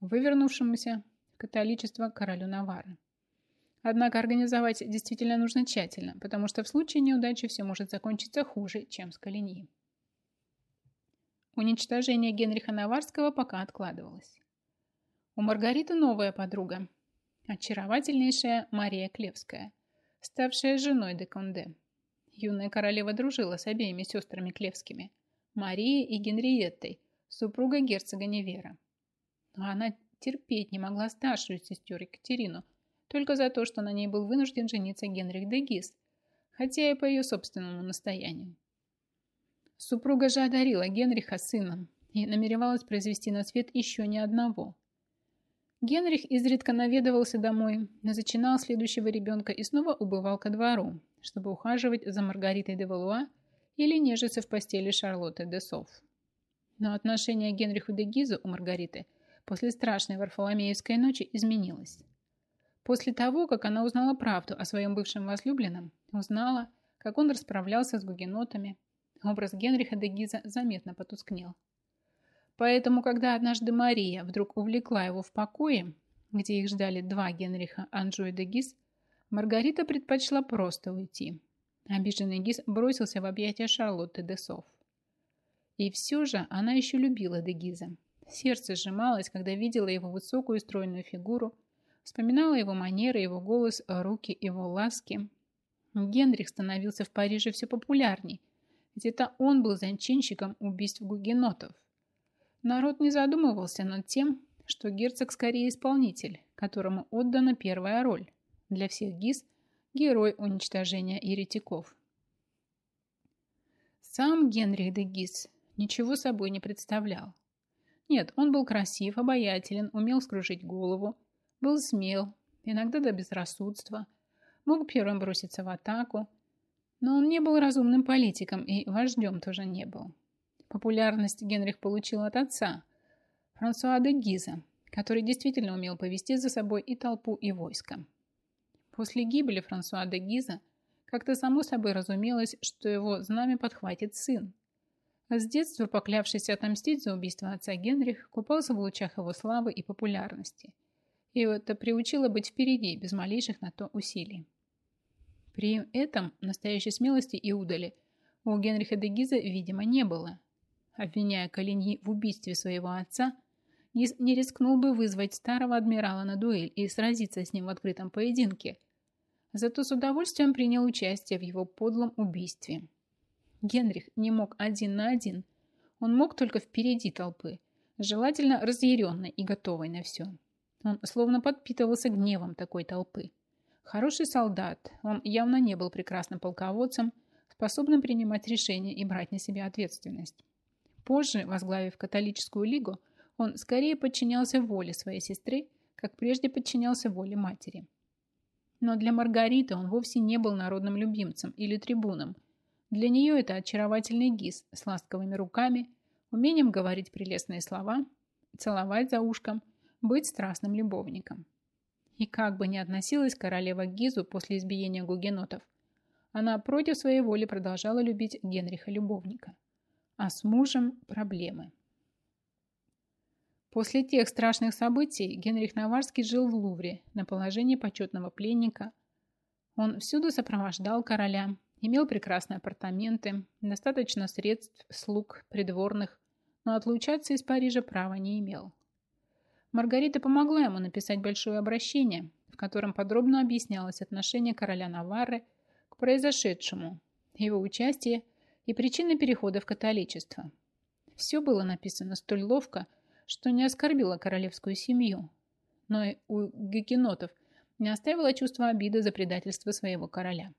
вывернувшемуся в католичество королю Навары. Однако организовать действительно нужно тщательно, потому что в случае неудачи все может закончиться хуже, чем с Калини. Уничтожение Генриха Наварского пока откладывалось. У Маргариты новая подруга, очаровательнейшая Мария Клевская, ставшая женой де Конде. Юная королева дружила с обеими сестрами Клевскими, Марией и Генриеттой, супругой герцога Невера. Но она терпеть не могла старшую сестер Екатерину, только за то, что на ней был вынужден жениться Генрих де Гис, хотя и по ее собственному настоянию. Супруга же одарила Генриха сыном и намеревалась произвести на свет еще ни одного. Генрих изредка наведывался домой, зачинал следующего ребенка и снова убывал ко двору, чтобы ухаживать за Маргаритой де Валуа или нежиться в постели Шарлотты де Соф. Но отношение к Генриху де Гизу у Маргариты после страшной Варфоломеевской ночи изменилось. После того, как она узнала правду о своем бывшем возлюбленном, узнала, как он расправлялся с гугенотами, образ Генриха де Гиза заметно потускнел. Поэтому, когда однажды Мария вдруг увлекла его в покое, где их ждали два Генриха Анжу и де Гиз, Маргарита предпочла просто уйти. Обиженный Гиз бросился в объятия Шарлотты де Соф. И все же она еще любила де Гиза. Сердце сжималось, когда видела его высокую стройную фигуру, вспоминала его манеры, его голос, руки, его ласки. Генрих становился в Париже все популярней, ведь это он был зачинщиком убийств гугенотов. Народ не задумывался над тем, что герцог скорее исполнитель, которому отдана первая роль. Для всех ГИС – герой уничтожения еретиков. Сам Генрих де Гис ничего собой не представлял. Нет, он был красив, обаятелен, умел скружить голову, был смел, иногда до безрассудства, мог первым броситься в атаку, но он не был разумным политиком и вождем тоже не был. Популярность Генрих получил от отца, Франсуа де Гиза, который действительно умел повести за собой и толпу, и войско. После гибели Франсуа де Гиза как-то само собой разумелось, что его знамя подхватит сын. С детства поклявшийся отомстить за убийство отца Генрих купался в лучах его славы и популярности. И это приучило быть впереди, без малейших на то усилий. При этом настоящей смелости и удали у Генриха де Гиза, видимо, не было. обвиняя Калиньи в убийстве своего отца, не рискнул бы вызвать старого адмирала на дуэль и сразиться с ним в открытом поединке. Зато с удовольствием принял участие в его подлом убийстве. Генрих не мог один на один. Он мог только впереди толпы, желательно разъяренной и готовой на все. Он словно подпитывался гневом такой толпы. Хороший солдат, он явно не был прекрасным полководцем, способным принимать решения и брать на себя ответственность. Позже, возглавив католическую лигу, он скорее подчинялся воле своей сестры, как прежде подчинялся воле матери. Но для Маргариты он вовсе не был народным любимцем или трибуном. Для нее это очаровательный гис с ласковыми руками, умением говорить прелестные слова, целовать за ушком, быть страстным любовником. И как бы ни относилась королева к Гизу после избиения гугенотов, она против своей воли продолжала любить Генриха-любовника. А с мужем проблемы. После тех страшных событий Генрих Наварский жил в Лувре на положении почетного пленника. Он всюду сопровождал короля, имел прекрасные апартаменты, достаточно средств, слуг, придворных, но отлучаться из Парижа права не имел. Маргарита помогла ему написать большое обращение, в котором подробно объяснялось отношение короля Наварры к произошедшему, его участие и причины перехода в католичество. Все было написано столь ловко, что не оскорбила королевскую семью, но и у гекенотов не оставила чувства обиды за предательство своего короля.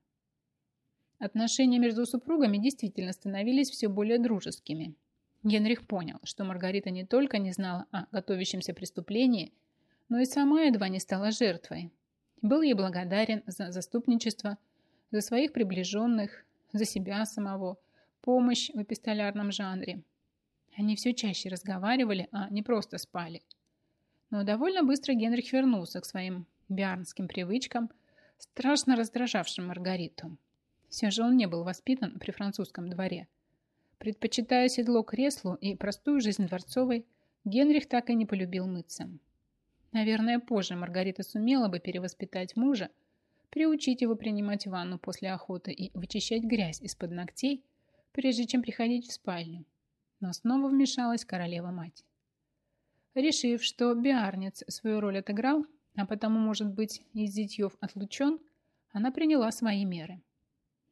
Отношения между супругами действительно становились все более дружескими. Генрих понял, что Маргарита не только не знала о готовящемся преступлении, но и сама едва не стала жертвой. Был ей благодарен за заступничество, за своих приближенных, за себя самого, помощь в эпистолярном жанре, они все чаще разговаривали, а не просто спали. Но довольно быстро Генрих вернулся к своим биарнским привычкам, страшно раздражавшим Маргариту. Все же он не был воспитан при французском дворе. Предпочитая седло креслу и простую жизнь дворцовой, Генрих так и не полюбил мыться. Наверное, позже Маргарита сумела бы перевоспитать мужа, приучить его принимать ванну после охоты и вычищать грязь из-под ногтей, прежде чем приходить в спальню. Но снова вмешалась королева-мать. Решив, что биарнец свою роль отыграл, а потому, может быть, из зятьев отлучен, она приняла свои меры.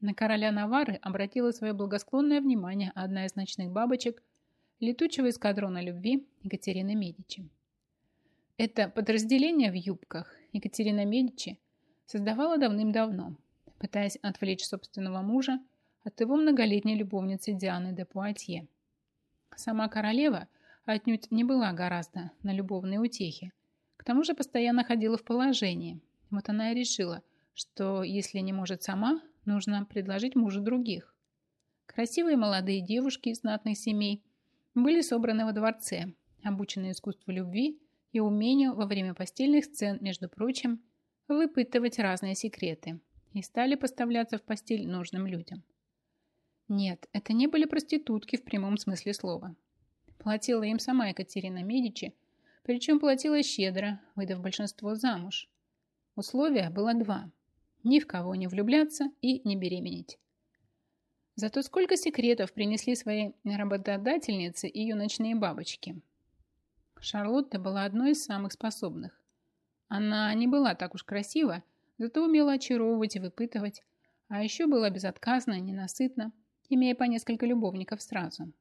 На короля Навары обратила свое благосклонное внимание одна из ночных бабочек летучего эскадрона любви Екатерины Медичи. Это подразделение в юбках Екатерина Медичи создавала давным-давно, пытаясь отвлечь собственного мужа от его многолетней любовницы Дианы де Пуатье. Сама королева отнюдь не была гораздо на любовные утехи. К тому же постоянно ходила в положении. Вот она и решила, что если не может сама, нужно предложить мужу других. Красивые молодые девушки из знатных семей были собраны во дворце, обученные искусству любви и умению во время постельных сцен, между прочим, выпытывать разные секреты и стали поставляться в постель нужным людям. Нет, это не были проститутки в прямом смысле слова. Платила им сама Екатерина Медичи, причем платила щедро, выдав большинство замуж. Условия было два – ни в кого не влюбляться и не беременеть. Зато сколько секретов принесли своей работодательнице ее ночные бабочки. Шарлотта была одной из самых способных. Она не была так уж красива, зато умела очаровывать и выпытывать, а еще была безотказна, ненасытна – имея по несколько любовников сразу.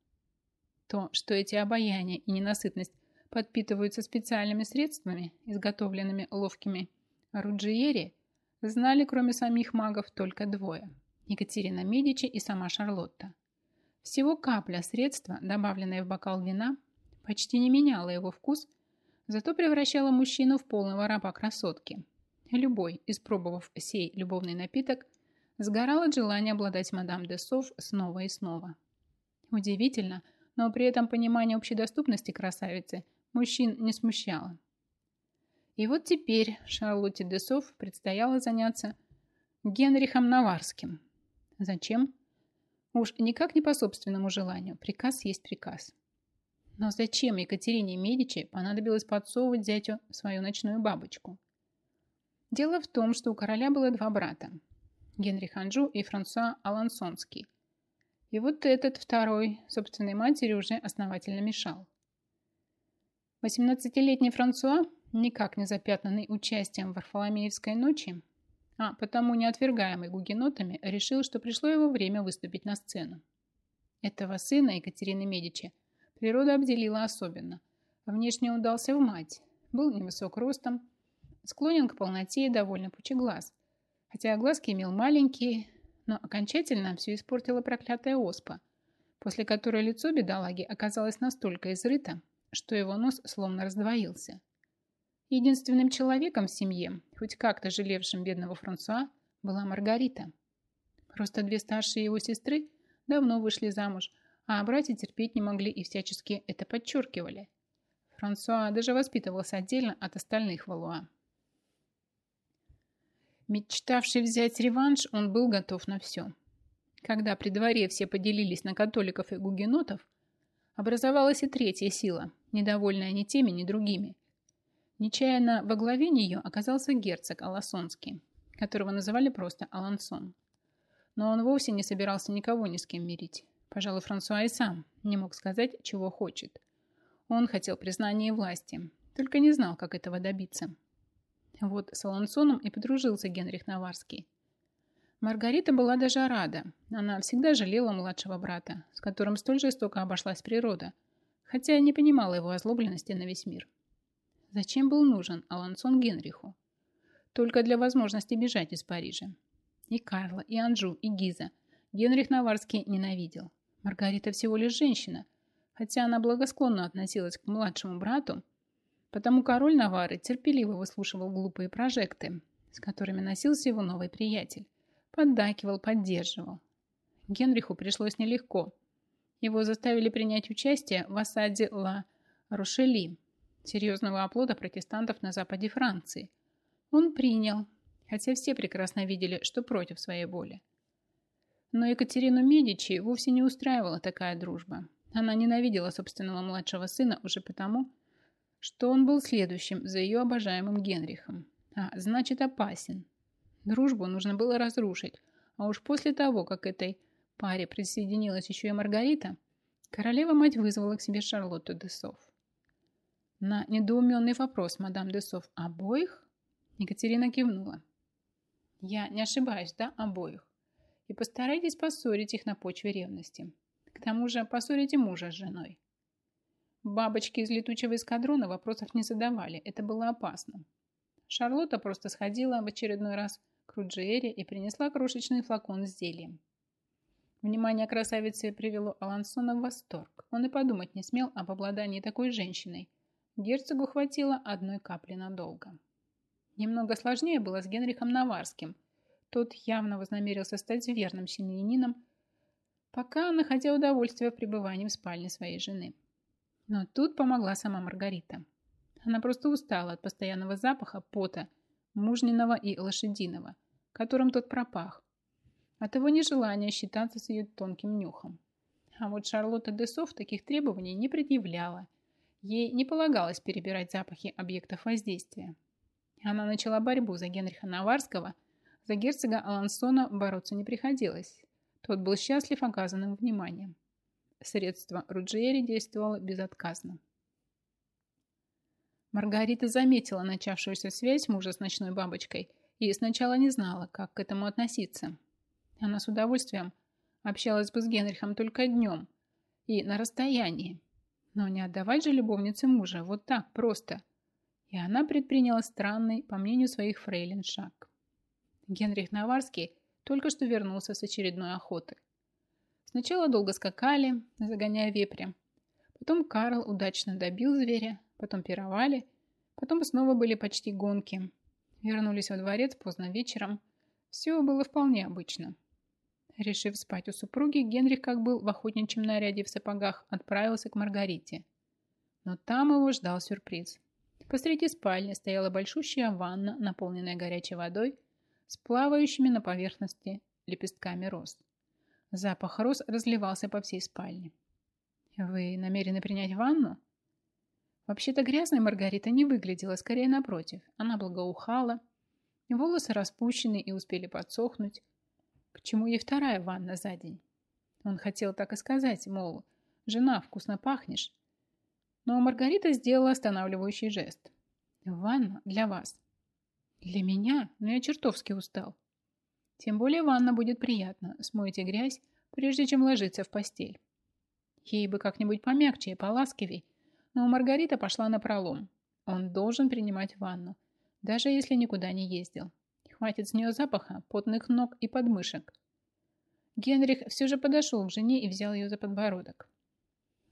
То, что эти обаяния и ненасытность подпитываются специальными средствами, изготовленными ловкими Руджиери, знали кроме самих магов только двое – Екатерина Медичи и сама Шарлотта. Всего капля средства, добавленная в бокал вина, почти не меняла его вкус, зато превращала мужчину в полного раба красотки. Любой, испробовав сей любовный напиток, Сгорал от желания обладать мадам де Сов снова и снова. Удивительно, но при этом понимание общедоступности красавицы мужчин не смущало. И вот теперь Шарлотте де Сов предстояло заняться Генрихом Наварским. Зачем? Уж никак не по собственному желанию. Приказ есть приказ. Но зачем Екатерине Медичи понадобилось подсовывать зятю свою ночную бабочку? Дело в том, что у короля было два брата Генрих Анжу и Франсуа Алансонский. И вот этот второй собственной матери уже основательно мешал. 18-летний Франсуа, никак не запятнанный участием в Варфоломеевской ночи, а потому не отвергаемый гугенотами, решил, что пришло его время выступить на сцену. Этого сына Екатерины Медичи природа обделила особенно. Внешне удался в мать, был невысок ростом, склонен к полноте и довольно пучеглаз. Хотя глазки имел маленькие, но окончательно все испортила проклятая оспа, после которой лицо бедолаги оказалось настолько изрыто, что его нос словно раздвоился. Единственным человеком в семье, хоть как-то жалевшим бедного Франсуа, была Маргарита. Просто две старшие его сестры давно вышли замуж, а братья терпеть не могли и всячески это подчеркивали. Франсуа даже воспитывался отдельно от остальных Валуа. Мечтавший взять реванш, он был готов на все. Когда при дворе все поделились на католиков и гугенотов, образовалась и третья сила, недовольная ни теми, ни другими. Нечаянно во главе нее оказался герцог Аласонский, которого называли просто Алансон. Но он вовсе не собирался никого ни с кем мирить. Пожалуй, Франсуа и сам не мог сказать, чего хочет. Он хотел признания власти, только не знал, как этого добиться. Вот с Алансоном и подружился Генрих Наварский. Маргарита была даже рада. Она всегда жалела младшего брата, с которым столь жестоко обошлась природа, хотя не понимала его озлобленности на весь мир. Зачем был нужен Алансон Генриху? Только для возможности бежать из Парижа. И Карла, и Анжу, и Гиза Генрих Наварский ненавидел. Маргарита всего лишь женщина, хотя она благосклонно относилась к младшему брату, потому король Навары терпеливо выслушивал глупые прожекты, с которыми носился его новый приятель, поддакивал, поддерживал. Генриху пришлось нелегко. Его заставили принять участие в осаде Ла Рошели, серьезного оплота протестантов на западе Франции. Он принял, хотя все прекрасно видели, что против своей воли. Но Екатерину Медичи вовсе не устраивала такая дружба. Она ненавидела собственного младшего сына уже потому, что он был следующим за ее обожаемым Генрихом, а значит опасен. Дружбу нужно было разрушить, а уж после того, как этой паре присоединилась еще и Маргарита, королева-мать вызвала к себе Шарлотту Десов. На недоуменный вопрос мадам Десов обоих Екатерина кивнула. «Я не ошибаюсь, да, обоих? И постарайтесь поссорить их на почве ревности. К тому же поссорите мужа с женой. Бабочки из летучего эскадрона вопросов не задавали, это было опасно. Шарлотта просто сходила в очередной раз к Руджиэре и принесла крошечный флакон с зельем. Внимание красавицы привело Алансона в восторг. Он и подумать не смел об обладании такой женщиной. Герцогу хватило одной капли надолго. Немного сложнее было с Генрихом Наварским. Тот явно вознамерился стать верным семьянином, пока находя удовольствие в пребывании в спальне своей жены. Но тут помогла сама Маргарита. Она просто устала от постоянного запаха пота, мужниного и лошадиного, которым тот пропах, от его нежелания считаться с ее тонким нюхом. А вот Шарлотта Десов таких требований не предъявляла. Ей не полагалось перебирать запахи объектов воздействия. Она начала борьбу за Генриха Наварского, за герцога Алансона бороться не приходилось. Тот был счастлив оказанным вниманием. Средство Руджиери действовало безотказно. Маргарита заметила начавшуюся связь мужа с ночной бабочкой и сначала не знала, как к этому относиться. Она с удовольствием общалась бы с Генрихом только днем и на расстоянии. Но не отдавать же любовнице мужа вот так просто. И она предприняла странный, по мнению своих фрейлин, шаг. Генрих Наварский только что вернулся с очередной охоты. Сначала долго скакали, загоняя вепря. Потом Карл удачно добил зверя, потом пировали, потом снова были почти гонки. Вернулись во дворец поздно вечером. Все было вполне обычно. Решив спать у супруги, Генрих, как был в охотничьем наряде в сапогах, отправился к Маргарите. Но там его ждал сюрприз. Посреди спальни стояла большущая ванна, наполненная горячей водой, с плавающими на поверхности лепестками роз. Запах роз разливался по всей спальне. «Вы намерены принять ванну?» Вообще-то грязной Маргарита не выглядела, скорее напротив. Она благоухала, волосы распущены и успели подсохнуть. К чему ей вторая ванна за день? Он хотел так и сказать, мол, жена, вкусно пахнешь. Но Маргарита сделала останавливающий жест. Ванна для вас. Для меня? Но я чертовски устал. Тем более ванна будет приятна. Смойте грязь, прежде чем ложиться в постель. Ей бы как-нибудь помягче и поласкивей. Но Маргарита пошла на пролом. Он должен принимать ванну, даже если никуда не ездил. Хватит с нее запаха, потных ног и подмышек. Генрих все же подошел к жене и взял ее за подбородок.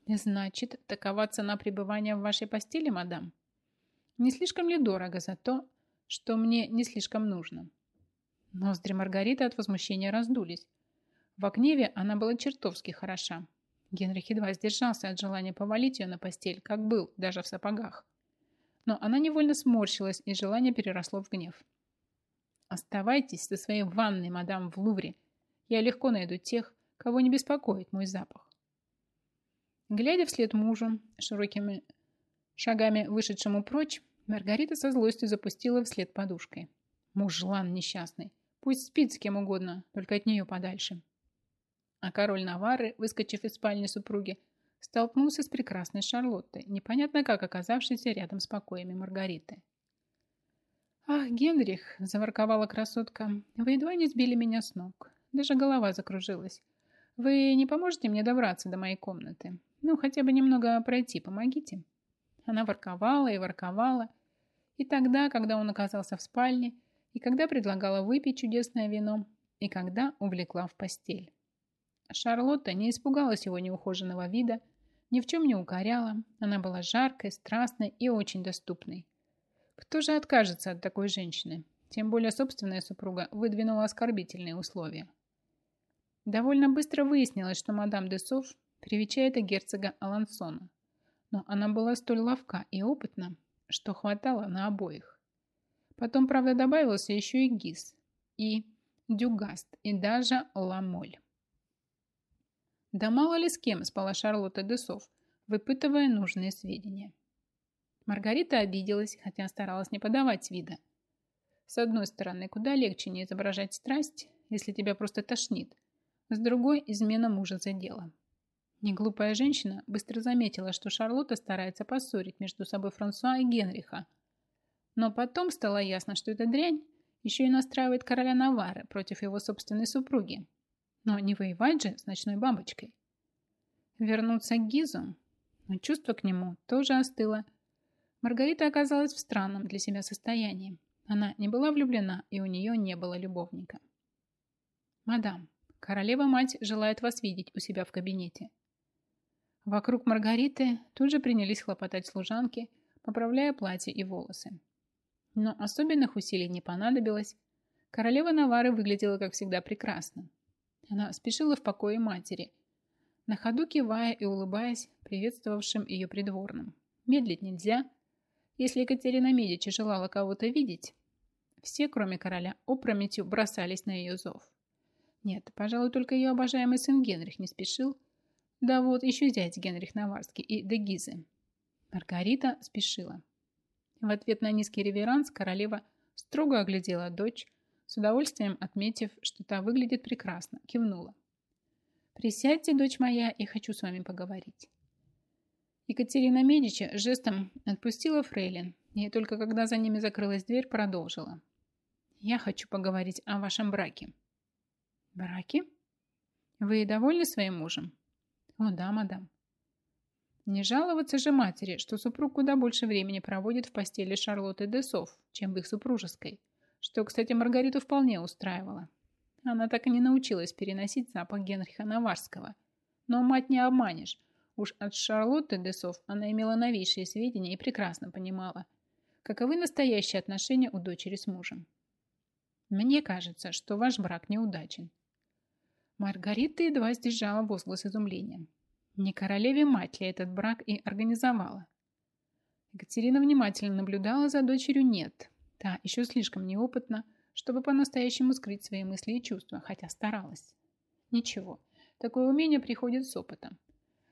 «Значит, такова цена пребывания в вашей постели, мадам? Не слишком ли дорого за то, что мне не слишком нужно?» Ноздри Маргариты от возмущения раздулись. В гневе она была чертовски хороша. Генрих едва сдержался от желания повалить ее на постель, как был, даже в сапогах. Но она невольно сморщилась, и желание переросло в гнев. «Оставайтесь со своей ванной, мадам, в Лувре. Я легко найду тех, кого не беспокоит мой запах». Глядя вслед мужу, широкими шагами вышедшему прочь, Маргарита со злостью запустила вслед подушкой. Мужлан несчастный. Пусть спит с кем угодно, только от нее подальше. А король Навары, выскочив из спальни супруги, столкнулся с прекрасной Шарлоттой, непонятно как оказавшейся рядом с покоями Маргариты. «Ах, Генрих!» – заворковала красотка. «Вы едва не сбили меня с ног. Даже голова закружилась. Вы не поможете мне добраться до моей комнаты? Ну, хотя бы немного пройти, помогите». Она ворковала и ворковала. И тогда, когда он оказался в спальне, и когда предлагала выпить чудесное вино, и когда увлекла в постель. Шарлотта не испугалась его неухоженного вида, ни в чем не укоряла, она была жаркой, страстной и очень доступной. Кто же откажется от такой женщины? Тем более собственная супруга выдвинула оскорбительные условия. Довольно быстро выяснилось, что мадам де Соф привечает герцога Алансона. Но она была столь ловка и опытна, что хватало на обоих. Потом, правда, добавился еще и Гис, и Дюгаст, и даже Ламоль. Да мало ли с кем спала Шарлотта Десов, выпытывая нужные сведения. Маргарита обиделась, хотя старалась не подавать вида. С одной стороны, куда легче не изображать страсть, если тебя просто тошнит. С другой, измена мужа за дело. Неглупая женщина быстро заметила, что Шарлотта старается поссорить между собой Франсуа и Генриха – но потом стало ясно, что эта дрянь еще и настраивает короля Навары против его собственной супруги. Но не воевать же с ночной бабочкой. Вернуться к Гизу, но чувство к нему тоже остыло. Маргарита оказалась в странном для себя состоянии. Она не была влюблена, и у нее не было любовника. «Мадам, королева-мать желает вас видеть у себя в кабинете». Вокруг Маргариты тут же принялись хлопотать служанки, поправляя платье и волосы. Но особенных усилий не понадобилось. Королева Навары выглядела, как всегда, прекрасно. Она спешила в покое матери, на ходу кивая и улыбаясь приветствовавшим ее придворным. Медлить нельзя. Если Екатерина Медичи желала кого-то видеть, все, кроме короля, опрометью бросались на ее зов. Нет, пожалуй, только ее обожаемый сын Генрих не спешил. Да вот еще зять Генрих Наварский и Дегизы. Маргарита спешила. В ответ на низкий реверанс королева строго оглядела дочь, с удовольствием отметив, что та выглядит прекрасно, кивнула. «Присядьте, дочь моя, я хочу с вами поговорить». Екатерина Медичи жестом отпустила фрейлин, и только когда за ними закрылась дверь, продолжила. «Я хочу поговорить о вашем браке». «Браке? Вы довольны своим мужем?» «О, да, мадам. Не жаловаться же матери, что супруг куда больше времени проводит в постели Шарлотты Десов, чем в их супружеской, что, кстати, Маргариту вполне устраивало. Она так и не научилась переносить запах Генриха Наварского. Но мать не обманешь. Уж от Шарлотты Десов она имела новейшие сведения и прекрасно понимала, каковы настоящие отношения у дочери с мужем. Мне кажется, что ваш брак неудачен. Маргарита едва сдержала возглас изумления. Не королеве мать ли этот брак и организовала? Екатерина внимательно наблюдала за дочерью «нет». Та еще слишком неопытна, чтобы по-настоящему скрыть свои мысли и чувства, хотя старалась. Ничего, такое умение приходит с опытом.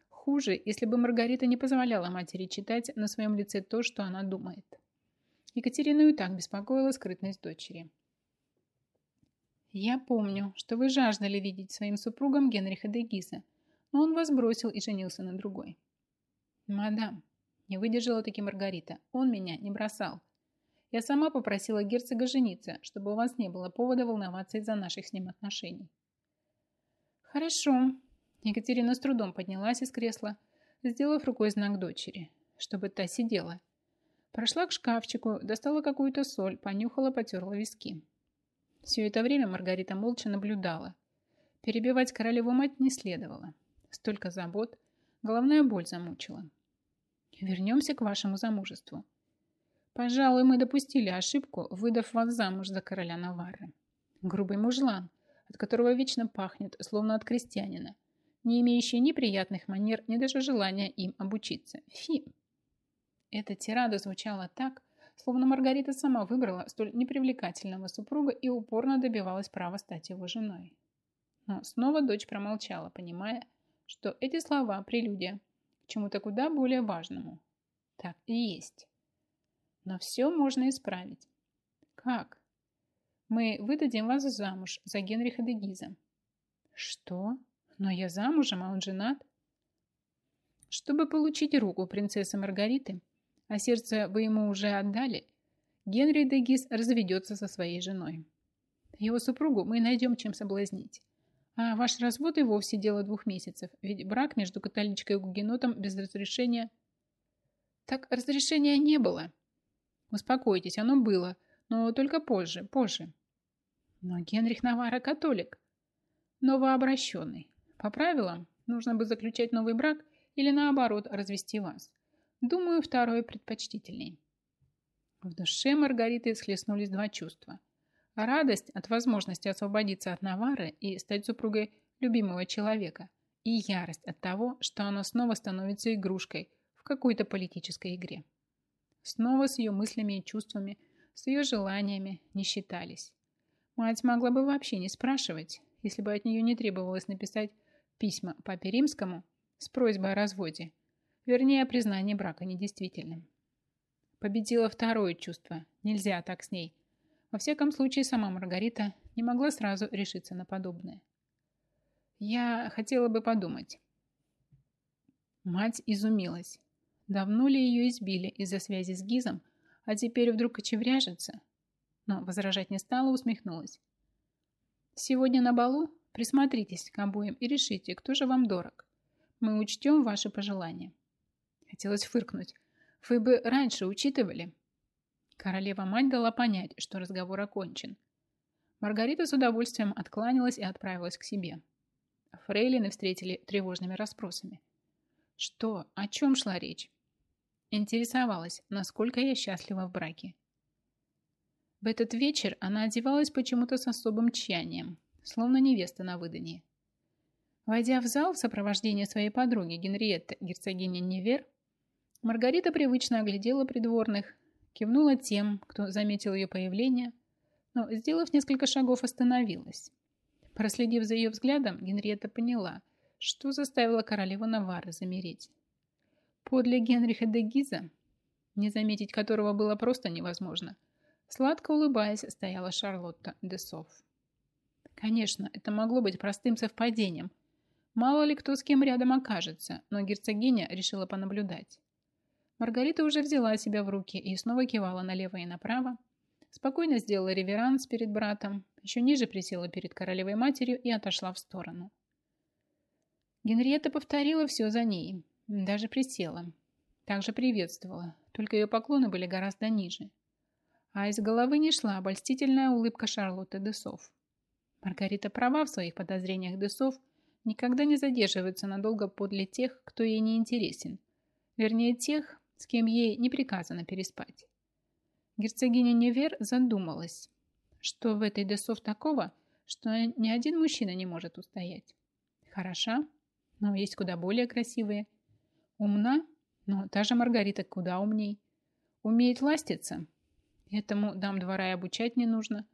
Хуже, если бы Маргарита не позволяла матери читать на своем лице то, что она думает. Екатерину и так беспокоила скрытность дочери. Я помню, что вы жаждали видеть своим супругом Генриха де Гиза, но он вас бросил и женился на другой. Мадам, не выдержала таки Маргарита, он меня не бросал. Я сама попросила герцога жениться, чтобы у вас не было повода волноваться из-за наших с ним отношений. Хорошо. Екатерина с трудом поднялась из кресла, сделав рукой знак дочери, чтобы та сидела. Прошла к шкафчику, достала какую-то соль, понюхала, потерла виски. Все это время Маргарита молча наблюдала. Перебивать королеву мать не следовало. Столько забот, головная боль замучила. Вернемся к вашему замужеству. Пожалуй, мы допустили ошибку, выдав вас замуж за короля Наварры. Грубый мужлан, от которого вечно пахнет, словно от крестьянина, не имеющий ни приятных манер, ни даже желания им обучиться. Фи! Эта тирада звучала так, словно Маргарита сама выбрала столь непривлекательного супруга и упорно добивалась права стать его женой. Но снова дочь промолчала, понимая, что эти слова – прелюдия к чему-то куда более важному. Так и есть. Но все можно исправить. Как? Мы выдадим вас замуж за Генриха де Гиза. Что? Но я замужем, а он женат? Чтобы получить руку принцессы Маргариты, а сердце вы ему уже отдали, Генри де Гиз разведется со своей женой. Его супругу мы найдем чем соблазнить. А ваш развод и вовсе дело двух месяцев, ведь брак между католичкой и гугенотом без разрешения... Так разрешения не было. Успокойтесь, оно было, но только позже, позже. Но Генрих Навара католик. Новообращенный. По правилам, нужно бы заключать новый брак или наоборот развести вас. Думаю, второе предпочтительней. В душе Маргариты схлестнулись два чувства. Радость от возможности освободиться от Навары и стать супругой любимого человека. И ярость от того, что она снова становится игрушкой в какой-то политической игре. Снова с ее мыслями и чувствами, с ее желаниями не считались. Мать могла бы вообще не спрашивать, если бы от нее не требовалось написать письма папе римскому с просьбой о разводе Вернее, признание брака недействительным. Победило второе чувство. Нельзя так с ней. Во всяком случае, сама Маргарита не могла сразу решиться на подобное. Я хотела бы подумать. Мать изумилась. Давно ли ее избили из-за связи с Гизом, а теперь вдруг очевряжется? Но возражать не стала, усмехнулась. Сегодня на балу присмотритесь к обоим и решите, кто же вам дорог. Мы учтем ваши пожелания. Хотелось фыркнуть. Вы бы раньше учитывали. Королева-мать дала понять, что разговор окончен. Маргарита с удовольствием откланялась и отправилась к себе. Фрейлины встретили тревожными расспросами. Что? О чем шла речь? Интересовалась, насколько я счастлива в браке. В этот вечер она одевалась почему-то с особым тщанием, словно невеста на выданье. Войдя в зал в сопровождении своей подруги Генриетты, герцогини Невер, Маргарита привычно оглядела придворных, кивнула тем, кто заметил ее появление, но, сделав несколько шагов, остановилась. Проследив за ее взглядом, Генриетта поняла, что заставило королеву Навары замереть. Подле Генриха де Гиза, не заметить которого было просто невозможно, сладко улыбаясь, стояла Шарлотта де Соф. Конечно, это могло быть простым совпадением. Мало ли кто с кем рядом окажется, но герцогиня решила понаблюдать. Маргарита уже взяла себя в руки и снова кивала налево и направо. Спокойно сделала реверанс перед братом, еще ниже присела перед королевой матерью и отошла в сторону. Генриетта повторила все за ней, даже присела. Также приветствовала, только ее поклоны были гораздо ниже. А из головы не шла обольстительная улыбка Шарлотты Десов. Маргарита права в своих подозрениях Десов никогда не задерживается надолго подле тех, кто ей не интересен. Вернее, тех, с кем ей не приказано переспать. Герцогиня Невер задумалась, что в этой Десов такого, что ни один мужчина не может устоять. Хороша, но есть куда более красивые. Умна, но та же Маргарита куда умней. Умеет ластиться. Этому дам двора и обучать не нужно.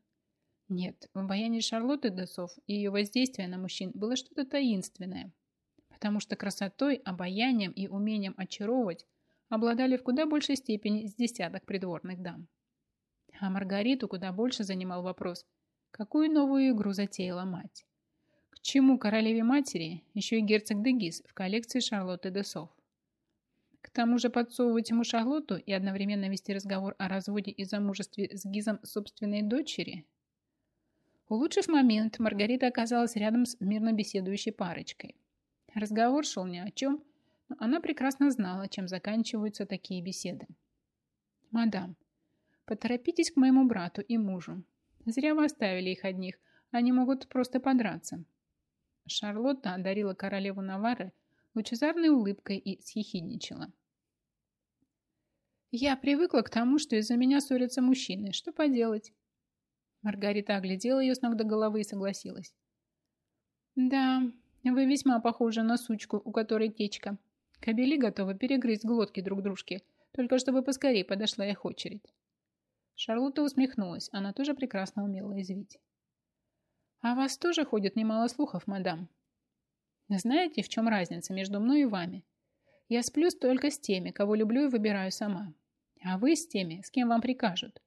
Нет, в обаянии Шарлотты Десов и ее воздействие на мужчин было что-то таинственное. Потому что красотой, обаянием и умением очаровывать обладали в куда большей степени с десяток придворных дам. А Маргариту куда больше занимал вопрос, какую новую игру затеяла мать. К чему королеве-матери еще и герцог де Гиз в коллекции Шарлотты де Софф? К тому же подсовывать ему Шарлотту и одновременно вести разговор о разводе и замужестве с Гизом собственной дочери? Улучшив момент, Маргарита оказалась рядом с мирно беседующей парочкой. Разговор шел ни о чем, она прекрасно знала, чем заканчиваются такие беседы. «Мадам, поторопитесь к моему брату и мужу. Зря вы оставили их одних, они могут просто подраться». Шарлотта одарила королеву Навары лучезарной улыбкой и съехидничала. «Я привыкла к тому, что из-за меня ссорятся мужчины. Что поделать?» Маргарита оглядела ее с ног до головы и согласилась. «Да, вы весьма похожи на сучку, у которой течка. Кобели готовы перегрызть глотки друг дружки, только чтобы поскорее подошла их очередь». Шарлотта усмехнулась. Она тоже прекрасно умела извить. «А вас тоже ходит немало слухов, мадам. Знаете, в чем разница между мной и вами? Я сплю только с теми, кого люблю и выбираю сама. А вы с теми, с кем вам прикажут.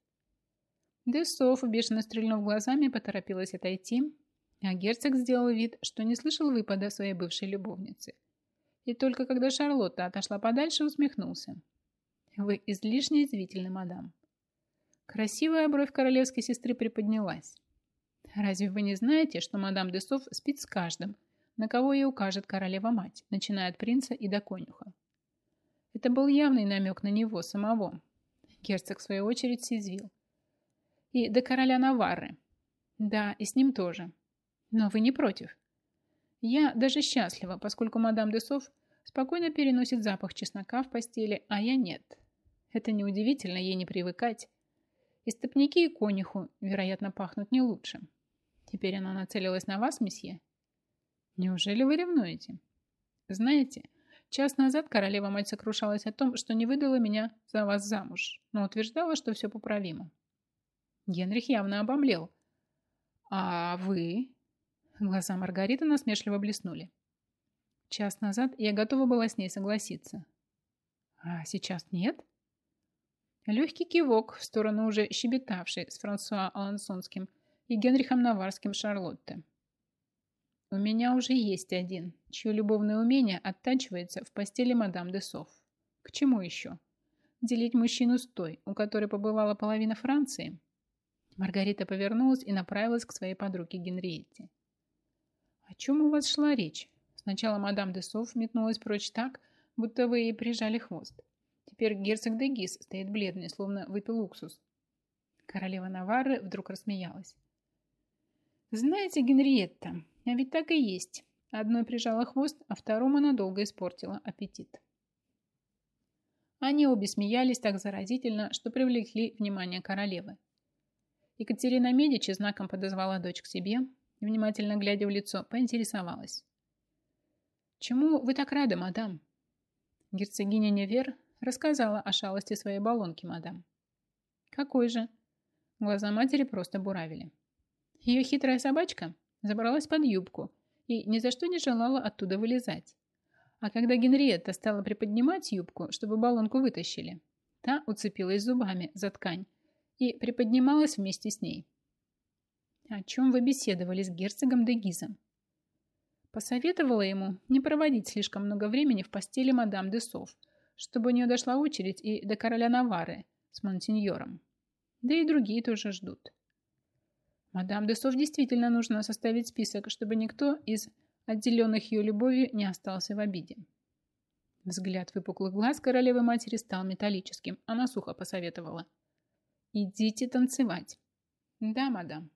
Десов, бешено стрельнув глазами, поторопилась отойти, а герцог сделал вид, что не слышал выпада своей бывшей любовницы. И только когда Шарлотта отошла подальше, усмехнулся. «Вы излишне извительны, мадам». Красивая бровь королевской сестры приподнялась. «Разве вы не знаете, что мадам Десов спит с каждым, на кого ей укажет королева-мать, начиная от принца и до конюха?» Это был явный намек на него самого. Герцог, в свою очередь, съязвил. И до короля Наварры. Да, и с ним тоже. Но вы не против. Я даже счастлива, поскольку мадам Десов спокойно переносит запах чеснока в постели, а я нет. Это неудивительно, ей не привыкать. Истопники и конюху, вероятно, пахнут не лучше. Теперь она нацелилась на вас, месье? Неужели вы ревнуете? Знаете, час назад королева-мать сокрушалась о том, что не выдала меня за вас замуж, но утверждала, что все поправимо. Генрих явно обомлел. «А вы?» Глаза Маргариты насмешливо блеснули. Час назад я готова была с ней согласиться. А сейчас нет? Легкий кивок в сторону уже щебетавшей с Франсуа Алансонским и Генрихом Наварским Шарлотты. У меня уже есть один, чье любовное умение оттачивается в постели мадам де Соф. К чему еще? Делить мужчину с той, у которой побывала половина Франции – Маргарита повернулась и направилась к своей подруге Генриетте. «О чем у вас шла речь?» Сначала мадам де Соф метнулась прочь так, будто вы ей прижали хвост. Теперь герцог де Гис стоит бледный, словно выпил уксус. Королева Наварры вдруг рассмеялась. «Знаете, Генриетта, а ведь так и есть. Одной прижала хвост, а второму надолго испортила аппетит». Они обе смеялись так заразительно, что привлекли внимание королевы. Екатерина Медичи знаком подозвала дочь к себе, внимательно глядя в лицо, поинтересовалась. «Чему вы так рады, мадам?» Герцогиня Невер рассказала о шалости своей баллонки, мадам. «Какой же?» Глаза матери просто буравили. Ее хитрая собачка забралась под юбку и ни за что не желала оттуда вылезать. А когда Генриетта стала приподнимать юбку, чтобы баллонку вытащили, та уцепилась зубами за ткань и приподнималась вместе с ней. О чем вы беседовали с герцогом де Гизом? Посоветовала ему не проводить слишком много времени в постели мадам де Сов, чтобы у нее дошла очередь и до короля Навары с монсеньором. Да и другие тоже ждут. Мадам де Сов действительно нужно составить список, чтобы никто из отделенных ее любовью не остался в обиде. Взгляд выпуклых глаз королевы матери стал металлическим. Она сухо посоветовала – Идите танцевать. Да, мадам.